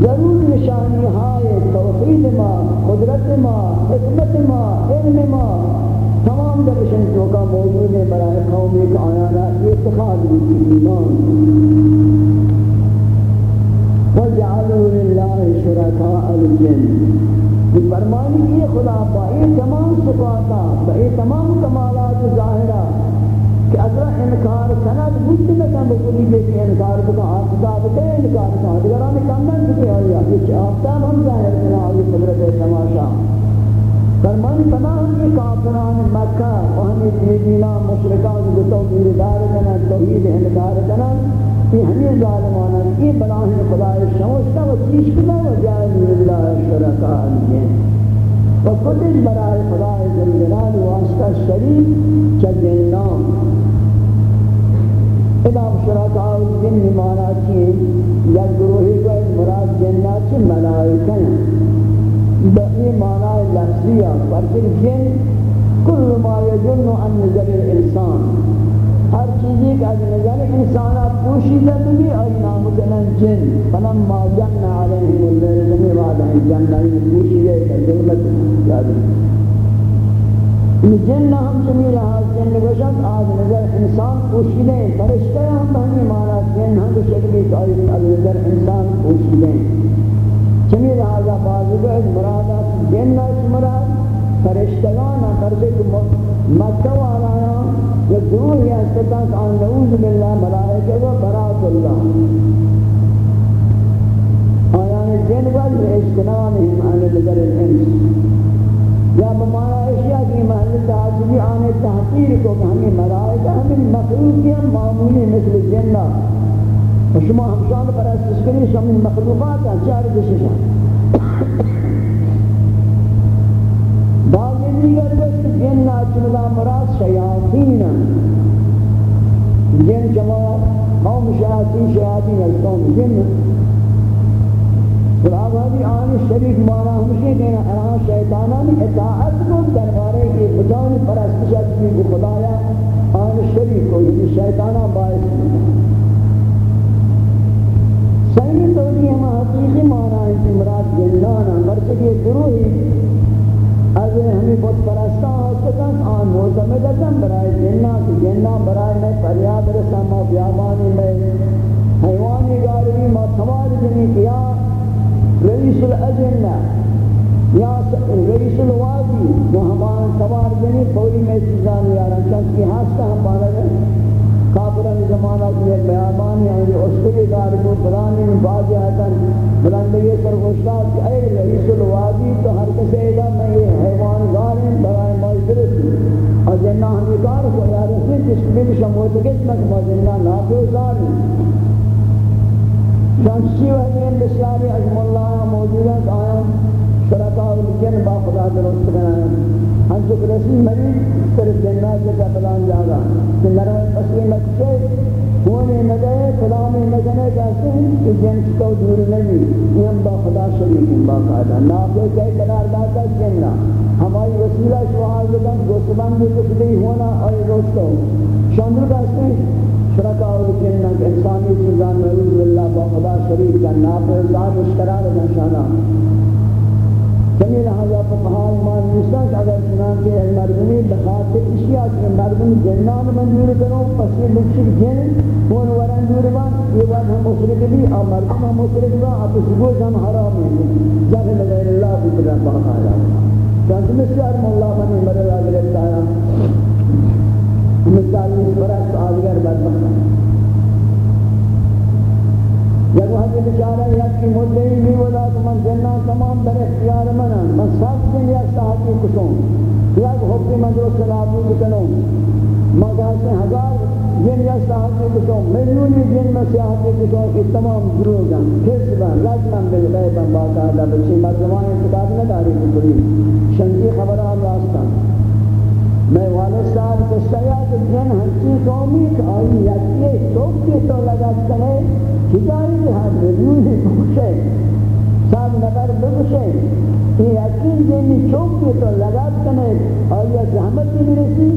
ضرور نشانی ہائے توحید ما، قدرت ما، حکمت ما، علم ما تمام درشن چوکا موجود ہے برای قوم ایک آیانا اتخاذ بھی ایمان۔ وَجْعَلُوا لِلَّهِ شُرَكَاءَ الْجِنِّ۔ فرمانی کی خدا با یہ تمام صفاتا با یہ تمام کمالات ظاہرہ کہ اگر انکار کند بودت نکن بکلی بیتی انکار بکن آفتاب کے انکار کن دیگر آمی کمن بکی آیا یہ آفتاب ہم ظاہر کنا آئی قدرت تماشا۔ فرمان پناہ کی کافران مکہ و ہمیں دیدینا مشرکان جو توقیر دار کنن توحید انکار کنن یہ ہمیں ظالمانا یہ بلاہن خدای شموشتا و چیش کنا و جائلی اللہ شرکا علیہ و خودش برای خدای جلال واسطه شریف چگه نام۔ ادا شرکا الجن مانا چی یا گروهی کو مراد جنات چی ملائکه ہیں۔ بئی مانا لفظیہ فرق جن کل ما یجن عن نظر الإنسان. ہر چیزی کا نظر انسانا پوشیدہ بھی اور نام جن. فلما جن علیہم اللیل زمین بعد ہیں جن نہیں پوشیدہ ظلمت یاد یہ جن ہم جمیل آج جن گوشت آج نظر انسان پوشیدہ فرشتہ ہم بہنی مارا جن ہم شکلی از نظر انسان پوشیدہ چمی جمیل آج بازگہ مرادہ جن مراد فرشتگان کرتے کہ مکہ والا یہ گروہ یہ استطاعت آن نعوذ باللہ ملائکہ و برات اللہ۔ آیان یعنی جن وال اجتنامهم عن لگر الانس یا بمانا اشیاء کی محل تعجبی آن تحقیر کو کہ ہمیں ملائکہ، ہمیں مخلوق کی ہم معمولی مثل جنہ شما ہمشان پر استشکری شما این مخلوقات ہیں چار دششان دیگر بس جن اچمدا مراد شیاطین. هم جن جمع قوم شیاطین شیاطین القوم جن. برابری آن شریک مانا ہمشہ کہنا ارہاں شیطانان اطاعت کو دربارے کی بجان پرستشت کی خدایا. آن شریک کو یعنی شیطانہ باعث صحیح تو بھی ہم حقیقی مانا ہے کہ مراد جنانا مرچہ یہ گروہی۔ از ہمیں بہت پرستان ہوستن آن معتمدتن برای جنہ کی جنہ برای میں پریاد رسم ما بیابانی میں حیوانی گاروی ما تمار جنی کیا، رئیس الاجنہ یا رئیس الوادی، جو ہمان تمار جنی پوری میں چیزان یارن چند کی ہاستا ہم بانا گئے بیابانی ہیں جو اسکری دار کو بلانی میں باجی آتن بلندگی پر خوشدار کہ اے رئیس الوادی، تو ہر کسی ایدہ میں یہ حیوان گاریں برائے معذرت اور جنہ ہمیں کار کو یا رسول کس بھی شموت قسمت ما جنہ نافذار شانسی و حدین بسیاری عظم اللہ موجودت آیا شرکا و لکن با خدا درست بنایا ہم جو رسول مریض پر جنہ سے پلان جاگا۔ کہ نرمت مسلمت سے ہونے نگئے کلامی نگنے کہتے ہیں کہ جنس کو دور نہیں ہم با خدا شریک ہیں باقاعدہ ناکے کئی قرار داتا جنہ ہماری وسیلہ شوہار بدن گوشبان میں کچھ نہیں ہونا اور دوستو شاندر کہتے ہیں شرکا اور جنہ کہ انسانی چیزان نعوذ باللہ با خدا شریک کا ناکے ذات اشترار نشانہ کمی لہذا فقہا ایمان نیستا اگر چنان کے مردمی بخاطر اشیاء کے مردم جنان منظور کرو پس یہ مکشک جن کون ورن دور بان یہ بات ہم مشرک بھی اور مردم ہم مشرک بھی آپ اس گوز ہم حرام ہیں جب لغیر اللہ بھی بلن باقا جاتا چانچہ مسیار مولا بنی مرلا گرفت آیا. مثال اس برس آدگر بدبخت یک وقت بیچارہ یک کی مدعی بھی ودا تو من جنہ تمام در اختیار منا من سب دن یک ساعتی کشوں یک حکم من جو سلابی بکنوں من کہتے ہزار جن یک ساعتی کشوں ملیونی جن میں سیاحتی کشوں کہ تمام دروگاں کس بان لازمان بالغیبان باقاعدہ بچی مردمان انتقاب نداری بکلی شنجی خبران راستان میں والد صاحب کو شاید جن ہنچی قومی کہ آئی یکی چوکی تو لگا چلے ہداری لحاظ رجوعی بکشے سب نظر بکشے یہ یقین جنی چوک چوکی تو لگا چلے آئی زحمت کی برسی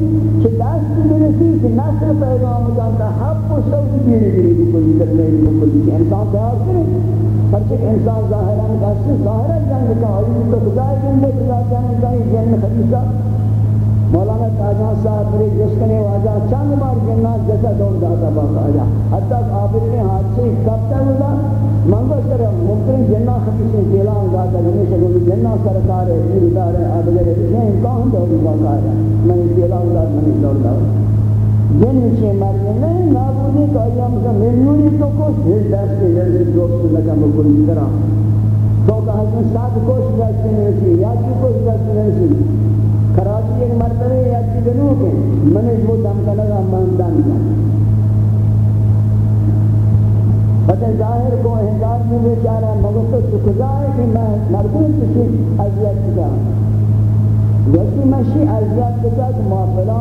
کہ دست کی برسی کہ نصر پیغام جانتا حق و سوچ گیری گیری بکلی در میری بکلی کہ انسان تیار کرے۔ پرچک انسان ظاہران کہتے ظاہران جنگ کا آئی تو خدای جنگ خدا جنگ کا جنگ خدیثہ مولانا تاجان صاحب بری جس کنے واجہ چند بار جنات جیسا دور داتا باقا آجا حتی آبر کے حادثے کب تک ہوگا منگو سر ممکن جنہ خطیسیں جیلان داتا جنہ سے گولی جنہ سرکار ہے پیر دار ہے آبگر ہے یہ امکان دور باقا آجا میں جیلان دار میں دور دار جن سے مرنے نہیں نابودی کا ایام کا ملیونی تو کچھ دل دست کے دل دوست لگا مکلی کرا۔ تو کہا کہ ساتھ کوش دست نہیں سی یا کی کوش دست نہیں سی کراچی ایک مرتبہ یا کی بنو کے منی جو دم کا لگا من دم کا فتح ظاہر کو احجار میں بیچارہ مگر تو سکزا ہے کہ میں مردون کسی عذیت کا ویسی مشی عذیت کا کہ محفلہ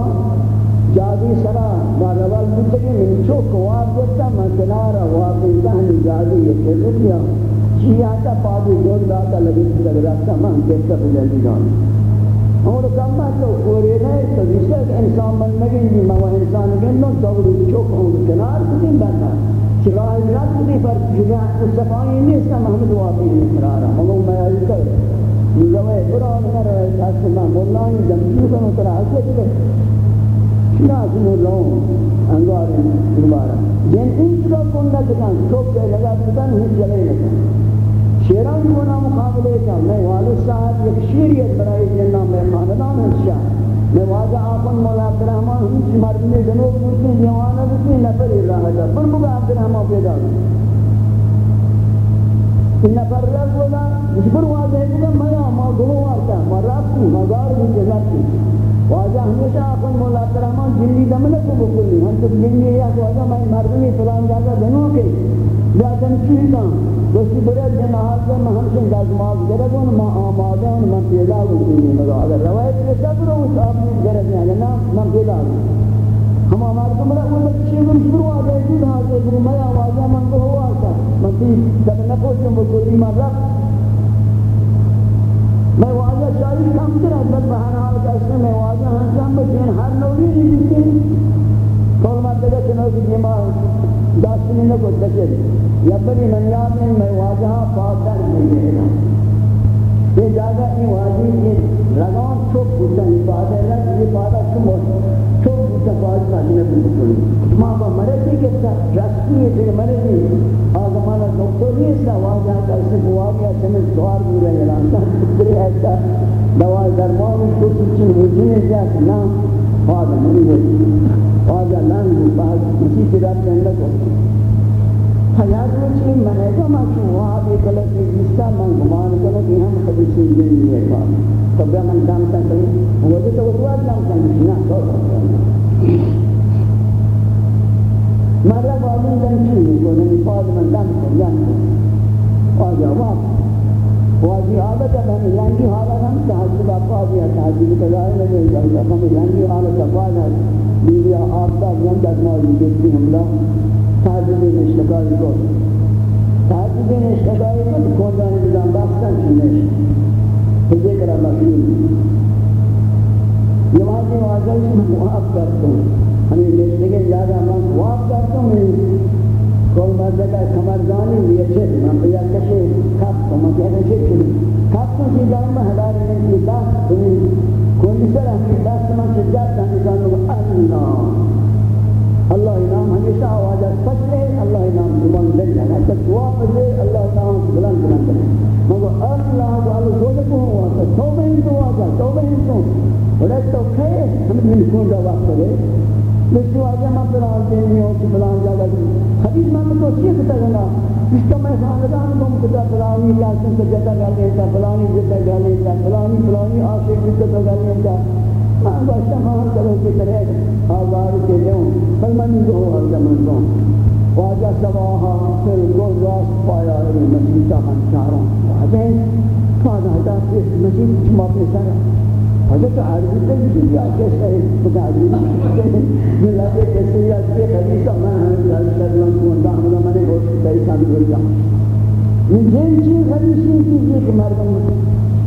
جادی سرا ما روال بودتگی من چوک واب دیتا من کنارا وابی ذہنی جادی یہ تیزت یا چی آتا پادی جون داتا، لگی تک رکھتا من دیتا بجلی جانا اور کم تو پورے نہیں تو جسے انسان بن لگیں گی میں وہ انسان کے نو چوک ہوں کنار سے بننا چراہ رات کی پر جگہ صفائی نہیں اس کا محمد واقعی نہیں قرارا مگر میں ایسا کر نوے برا کر اس میں مولا نے جمعی کو اترا ہے کہ نہ سنو لو انگار دوبارہ۔ جن ان کو کنڈا دکان چوک لگا دکان ہی جلے لگا۔ شیران کونا مقابلے کا میں والد صاحب ایک شیریت برائی جنہ میں خاندان ہنشا میں واضح آپن مولا عبدالرحمن ہنچ مردمی جنوب پورتی جوانا بسی نفر اللہ جا پر مگا عبدالرحمن پیدا ان نفر رب بولا اس پر واضح بولا میا ما گلو آرتا ما رابطی ما گار بھی جزاتی واضح ہمیشہ آپن مولا عبدالرحمن جنی دملک کو بکلی۔ ہم تو جنی یا کہ واضح میں مردمی فلان جاگا جنوں کے لیکن چیزاں دوستی برای جماعت سے میں ہم سے گزماز گرگون ما آماده ہوں من پیدا ہوئی مگا اگر روایت کے صبر ہوں تو آپ نے گرد ہیں نا من پیدا ہوں۔ ہم ہمارے کو مرا وہ بچے کو شروع آ گئے تھی ہاں سے گرو میں آواز من کو ہوا تھا من تھی جب نہ پوچھوں وہ کوئی مر رہا میں واجہ چاہیے کم کرا بس بہانا حال کا اس میں واجہ ہاں جام بچین ہر نوری نہیں دیتے کول مات دے کہ نو کی جماعت داشتنی نکو تکر یا بری من یاد میں واجہا پاکر نہیں ہے یہ جاگہ این واجی کی لگان چھوک بودتا عبادہ ہے، یہ بادہ کم چھوک بودتا باز کا جنب بکنی ماں با مرضی کے ساتھ رسکی ہے کہ مرضی آزمانا دکتر یہ سا واجہا کا اسے بواگیا چمیں دوار بورا ہے لانتا کتری ایسا دوائی درمان کو سچن وجین جاک نا واجہ نہیں ہے واجہ لنگ بعد کسی طرح کے اندر کو حیات روچی میں ہے جو میں چون وہاں بھی کلت کی جستا من گمان کرو کہ ہم خبیصی جنی ہے کار تو بیا من دام تن کلی وہ جو تو وہ دام تن کلی نا تو مرہ بازی دن چونی کو نمی پاس من دام کلی آجا واقع واجی حالت ہے ہمیں حالت ہم تحجیب اپازی ہے تحجیب کجائے لگے جائے ہمیں لنگی حالت اپاز ہے۔ بیویا آفتاب یندک مالی دیکھتی ہم لہا تعجبین اشتگاهی کو۔ تعجبین اشتگاهی کو کونجان نظام باستان چنش ذکر مفهوم یہ واجب واجب میں معاف کرتا ہوں ہمیں لیشنے کے زیادہ میں معاف کرتا ہوں کول مرد کا کمرزانی لیے چھے میں بیا کشے کھپ تو میں کہنے چھے چھے کھپ تو جی چیز آئیں میں حلال جی نہیں کی دست کوئی سر، ہمیں دست میں چھجات ہمیں جانو اللہ۔ اللہ نام ہمیشہ آواز سچ ہے، اللہ نام زبان دل ہے۔ اچھا دعا پڑھے اللہ نام بلند بلند ہے مگر اللہ تعالی جو کو ہوا تو توبہ ہی دعا کا توبہ ہی تو۔ بڑے تو کھے، ہم نے کون دا وقت ہے لیکن آج ہم پر آج نہیں ہو کہ بلان جا گئی حدیث میں تو چیز کہتا ہے نا اس کا میں خاندان کو کہتا فلانی یا سن سے جتا گل ہے فلانی جتا گل ہے فلانی فلانی عاشق جتا گل ہاں، ہے ہاں باشا ہاں کرو کہ کرے آزار کے لیوں بل من جو ہر زمن دوں واجہ سواہا پھر گو راست پایا ہے مسیحہ ہنچاروں واجہ فاضا ہتا کہ مسیح چما پہ سارا حضرت عربی سے بھی دیا کیسا ہے بتا عربی میں لگے کیسے یا کہ حدیثہ میں ہم اللہ سلام کو اندہ ہمیں میں نے بہت صحیح سامنے بولتا یہ جن چیز حدیثی چیز کہ مردم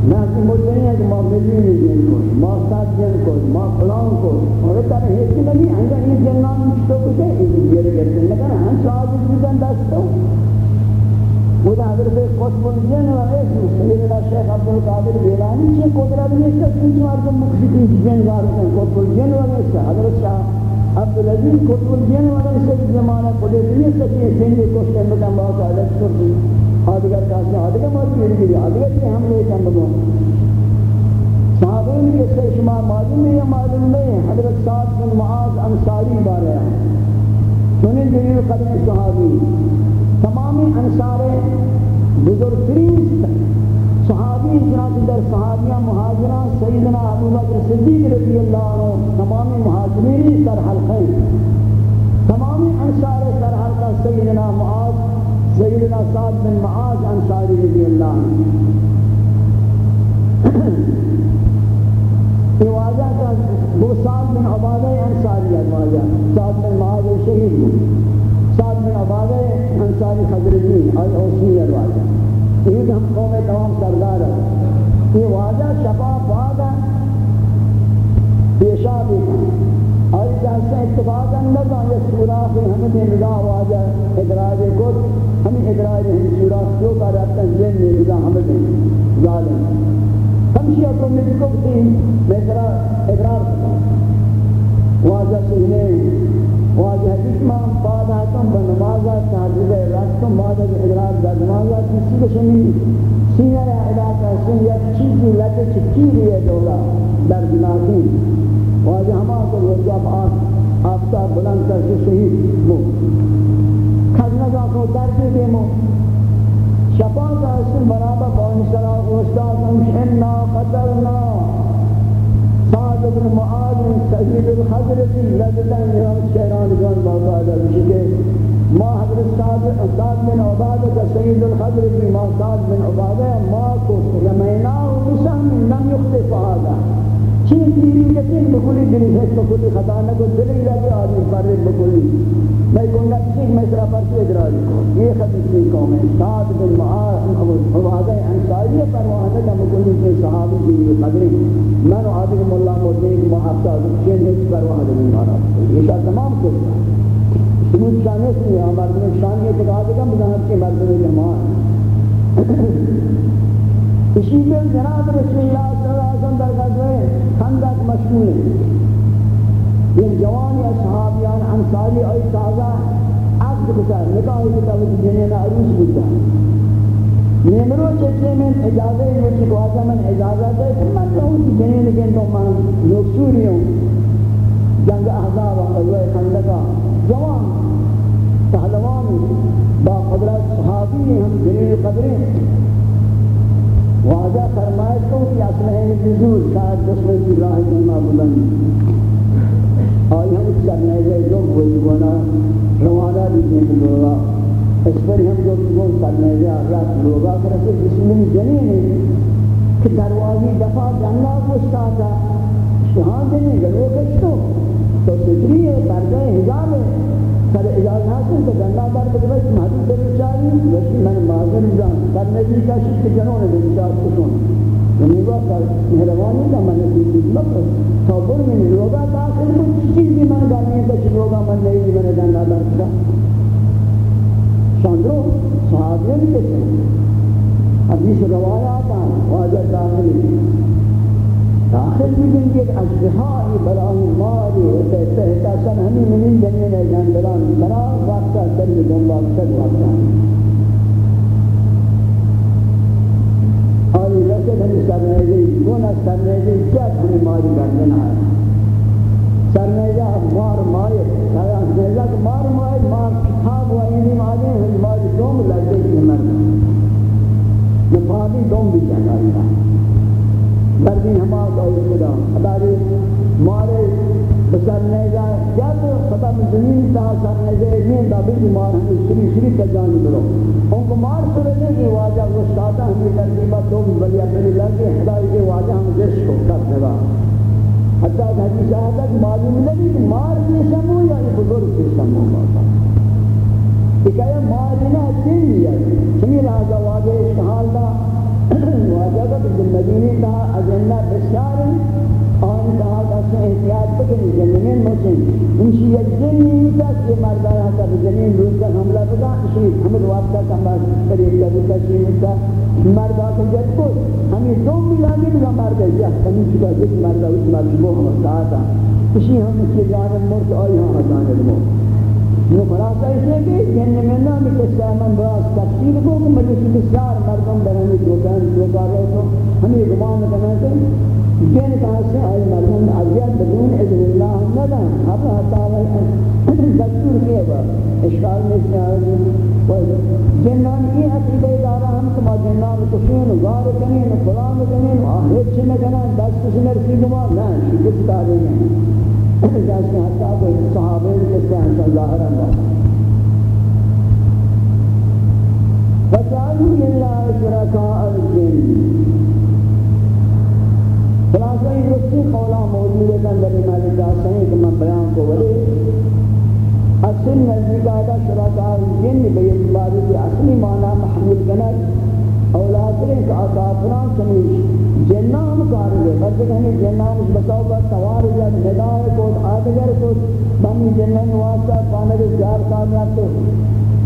ناسی مجھے نہیں ہے کہ ماں ملیونی جن کو ماں سات جن کو، ماں فلان کو۔ اور کہا ہے کہ نہیں انگا یہ جنان تو کچھ ہے۔ اس لیے کرتے ہیں، لیکن ہم ساتھ بھی جن دستوں وہ دا حضرت قطب الجن و ایس سیدنا شیخ عبدالقادر بیلانی چی قدرت میں سے کچھ مردم مقصدی جن گارتے ہیں قطب الجن و ایس حضرت شاہ عبدالعزیز قطب الجن و ایس زمانہ قدرت میں سے کچھ سندی کشتے مدن باقا علیہ کرتی آدھگر کہتے ہیں آدھگر موت پیڑ گیری آدھگر سے ہم لے کم بگو صحابین کے سے شما معلوم ہے یا معلوم نہیں حضرت سعید بن معاذ انصاری بارے ہیں سنی جلیل قدر صحابی. تمامی انصار بزرگترین صحابی جنات در صحابیہ مہاجرہ سیدنا ابو بکر صدیق رضی اللہ عنہ، تمامی مہاجرین سر حلقیں تمامی انصار سر حلقہ سیدنا معاذ، سیدنا سعد بن معاذ انصاری رضی اللہ عنہ۔ یہ واجہ کا وہ سعد بن عبادہ انصاری ہے، واجہ۔ سعد بن معاذ شہید۔ سعد بن عبادہ انصاری خضرجی اور اوسی ہے۔ واجہ یہ ہم قوم تمام سردار ہے یہ واجہ شفا بعد پیشاب اور جیسے اتفاق اندر یہ سوراخ ہمیں نگاہ واجہ ادراج کو ہمیں ادراج ہم سوراخ جو کا رہتا ہے ذہن میں نگاہ ہمیں ظالم۔ ہمشی اپنے میری کو بھی میں ذرا ادرار واجہ سہنے واجہ حکمہ بعد آتم بنمازہ تحجیب راتم بعد ادرار در نمازہ کسی کو شمی سینہ علاقہ سن یا چیزی لگے چکی لیے دولا در دماغی واجہ ہما کو جب آفتاب بلند کر کے شہید ہو کھجنگا کو درد دے مو شفا کا اسم برابر بانی سرا استاد انشئنا قدرنا سعد بن معاذ سعید الحضرت لجلن یوم شیران جان باقاعدہ بشکے ما حضرت سعد سعد بن عبادہ سعید الحضرت ما سعد بن عبادہ ما کو رمینا و لم يختف هذا چین تیری یقین بکلی دلی ہے بکلی خطا نہ کو دلی لگے آدمی پر بکلی میں گنگا کسی میں سرا پر سے ادراج یہ خطی قوم ہے ساتھ بن معاذ حوادہ انصاری پروانے کا بکلی کے صحابی کی قدری میں نے آدمی مولا کو دیکھ محافظہ چین ہے پروانے دلی مارا یہ شاہ تمام کو سنود شانے سے ہمارے میں شان یہ تقاض کا مظاہر کے مرد میں جماعت اسی میں جناب رسول اللہ صلی اللہ علیہ وسلم در غزوہ خندق مشغول ہے یہ جوان یا صحابیان انصاری اور تازہ عقد بتا نکاح بتا وہ جنین عروس بتا نیمرو چکے میں اجازہ ہے کہ واجہ من اجازہ دے کہ من رہوں کہ جنین کے تو من لوگ سوری ہوں جنگ احزاب غزوہ خندقہ جوان پہلوان با قدرت صحابی ہم جلیل قدریں واجہ فرمائے تو کہ اصلہ نزول شاید دسمے کی راہ جنہ بلند آئی ہم اس کرنے گئے جو کوئی گونا روانہ دیجیے لوگا۔ اس پر ہم جو کون کرنے گئے رات لوگا کرتے جسم جنین ہے کہ دروازی دفع جنگا پوچھتا تھا، شہاں دینے گلو کشتو تو سدری ہے پردہ حجاب ہے۔ سر اجازت حاصل تو گندا دار بدوش مہدی در چاری وشی من معذر جان. در نبی کا شک جنون در چار کشون یعنی وہ کر مہربانی کا من نبی مکر تو بر من لوگا داخل کچھ چیزی من گانے کچھ لوگا من نہیں من گندا دار کا شاندرو صحابیوں کے حدیث روایات ہیں واجہ داخلی. داخل بھی دن کے اجدہائی براہی ماری ہوتے تحتا سن ہمیں منین جنین ہے، جان بلان برا وقتا سر دنبال سر وقتا آئی رسل ہمیں سرنیزی گونا سرنیزی کیا کنی ماری گردن آئی سرنیزہ مار مائر سرنیزہ مار مائر مار کتاب و اینی ماری ہیں ماری دوم لگے کی مرد۔ یہ نفادی دوم بھی جانا ہے۔ مردی ہما کوئی خدا۔ اداری مارے بسر نہیں جائے جب خدا میں زمین تا سر نہیں جائے نہیں دا بھی مار ہمیں شری شری کا جانی برو ان کو مار سرے نہیں کہ واجہ وہ شاہدہ ہمیں ترکیبہ دو بھی بلی اپنی لگے خدای کے واجہ ہم جس کو کر دگا حتیٰ کہ حدیث آتا کہ معلوم نہیں کہ مار کی سمو یا بزرگ کی سمو باتا کہ کہا مار نہ چین لیا۔ چنی لہذا واجہ اشتحال دا واجب ہے کہ مدینے کا اجنہ بسیار آن کہا کہ احتیاط بکنی زمین مسلم انشی یک جنی تک یہ مردہ رہتا زمین روز کا حملہ بدا اسی حمد وابدہ کا مرد ایک کا چین کا مردہ کو جد کو ہمیں دو ملانے بدا مردہ یا ہمیں چکا جس مردہ اس مردہ وہ ہم ساتھا اسی ہم اس کے جانب مرد آئی ہم حضان الموت یہ خلاصہ اس لیے کہ جن میں نام کے سامان براس تفصیل کو کہ مجلس بسیار مردم برہنی دوکان دوکار رہے تو ہمیں گمان کرنا کہ جن کہاں سے آئی مردم عذیت بدون اذن اللہ نہ ندن اب حتی دستور کیے با اشکال میں سے آئی جنان یہ عقیدہ دارا ہم کما جنان کشین، غار کنین، فلان کنین آہر چھنے کنان دست سنر سی گمان نا شکست دارے ہیں۔ جیسے حتیٰ کوئی صحابے جیسے انسا ظاہر اندر فَجَعَلُوا لِلَّهِ شُرَكَاءَ الْجِنِّ خلاصہ یہ رسی قولہ موجود ہے کہ اندر مالک جاستے ہیں کہ میں بیان کو ولے اصل نزدیک آدھا شرکاء الجن بے اعتباری کی اصلی معنی محمول کنر اولاد رہے کہ آقافران سمیش جنان کار ہے۔ بس کہنے جنان اس بتاؤ کا سوار یا ندائے کو، آدگر کو۔ بنی جنان واسطہ پانے کے چار کامیاب تو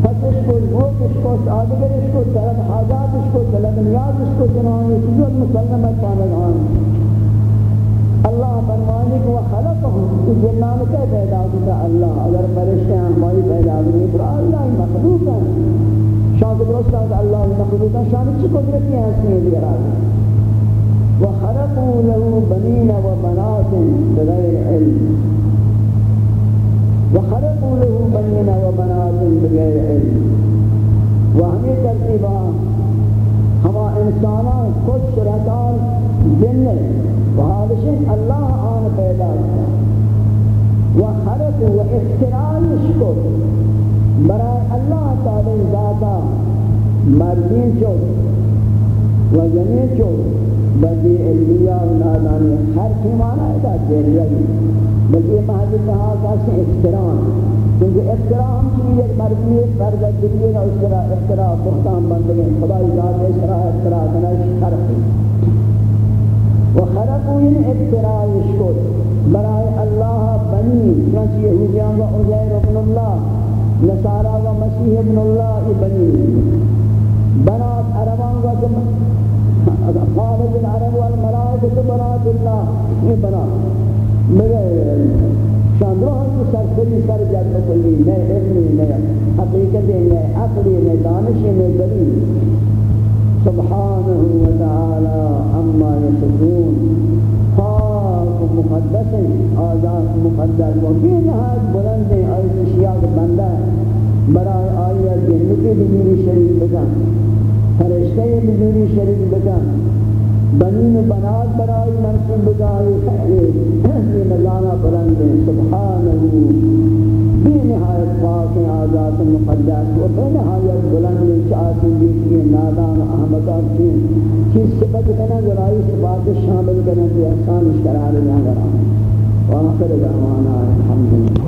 فتش کو وہ کس کو، آدگر اس کو، طلب حاجات اس کو، طلب نیاز اس کو جنان اس کو مسلمت پانے گان ہاں۔ اللہ فرمانے کو خلق ہوں جنان کے پیدا ہوتا اللہ۔ اگر فرشتے ہیں، ہماری پیدا ہوئی، تو اللہ مخلوق ہے شاید دوستان اللہ مخلوق ہے شاید چی قدرتی ہیں اس میں دیگر وخلقوا له بنين وبنات بغير علم. وخلقوا له بنين وبنات بغير علم. وهمیں ترتیبہ ہما انسانان خود شرکان جن وحالشن اللہ آن پیدا کیا وخلق و اختراعش کو برای اللہ تعالی ذاتا مردین چود و جنین چود بدی علمیہ و نادانی ہر کی معنی ہے دا دیریہ بلکہ محل کہا کہ احترام، کیونکہ احترام کی ایک مرضی ہے فرد دلیے نہ اس طرح احترام بختان بندگیں خدای ذات اس طرح احترام کنش خرقی وخرقوا ان احترام شکر برای اللہ بنی، چنانچہ یہودیان و عزیر ابن اللہ نصارہ و مسیح ابن اللہ بنی. بنات عربان و خالد العرب والملائكة بنات الله یہ بنا میرے شاندرو ہم سرسری سر جد کلی نئے علمی، نئے حقیقت نئے عقلی، نئے دانش نئے دلیل. سبحانه وتعالى عما يصفون مقدس ہیں، آزاد، مقدس و بے نہایت بلند ہیں آئی اشیاء بندہ برای آئی جنتی بزوری شریف بکن فرشتے بزوری شریف بکن بنین بنات برائی منصوب بکن۔ یہ مزانہ بلند ہیں سبحانہ بے نہایت پاک آزاد مقدس و بے نہایت بلند چاہتی بیتی نادان احمدان کی چیز صفت کنا ذرائی صفات شامل کنا کہ احسان اشترار جانا رہا وآخر دعوانا الحمدللہ۔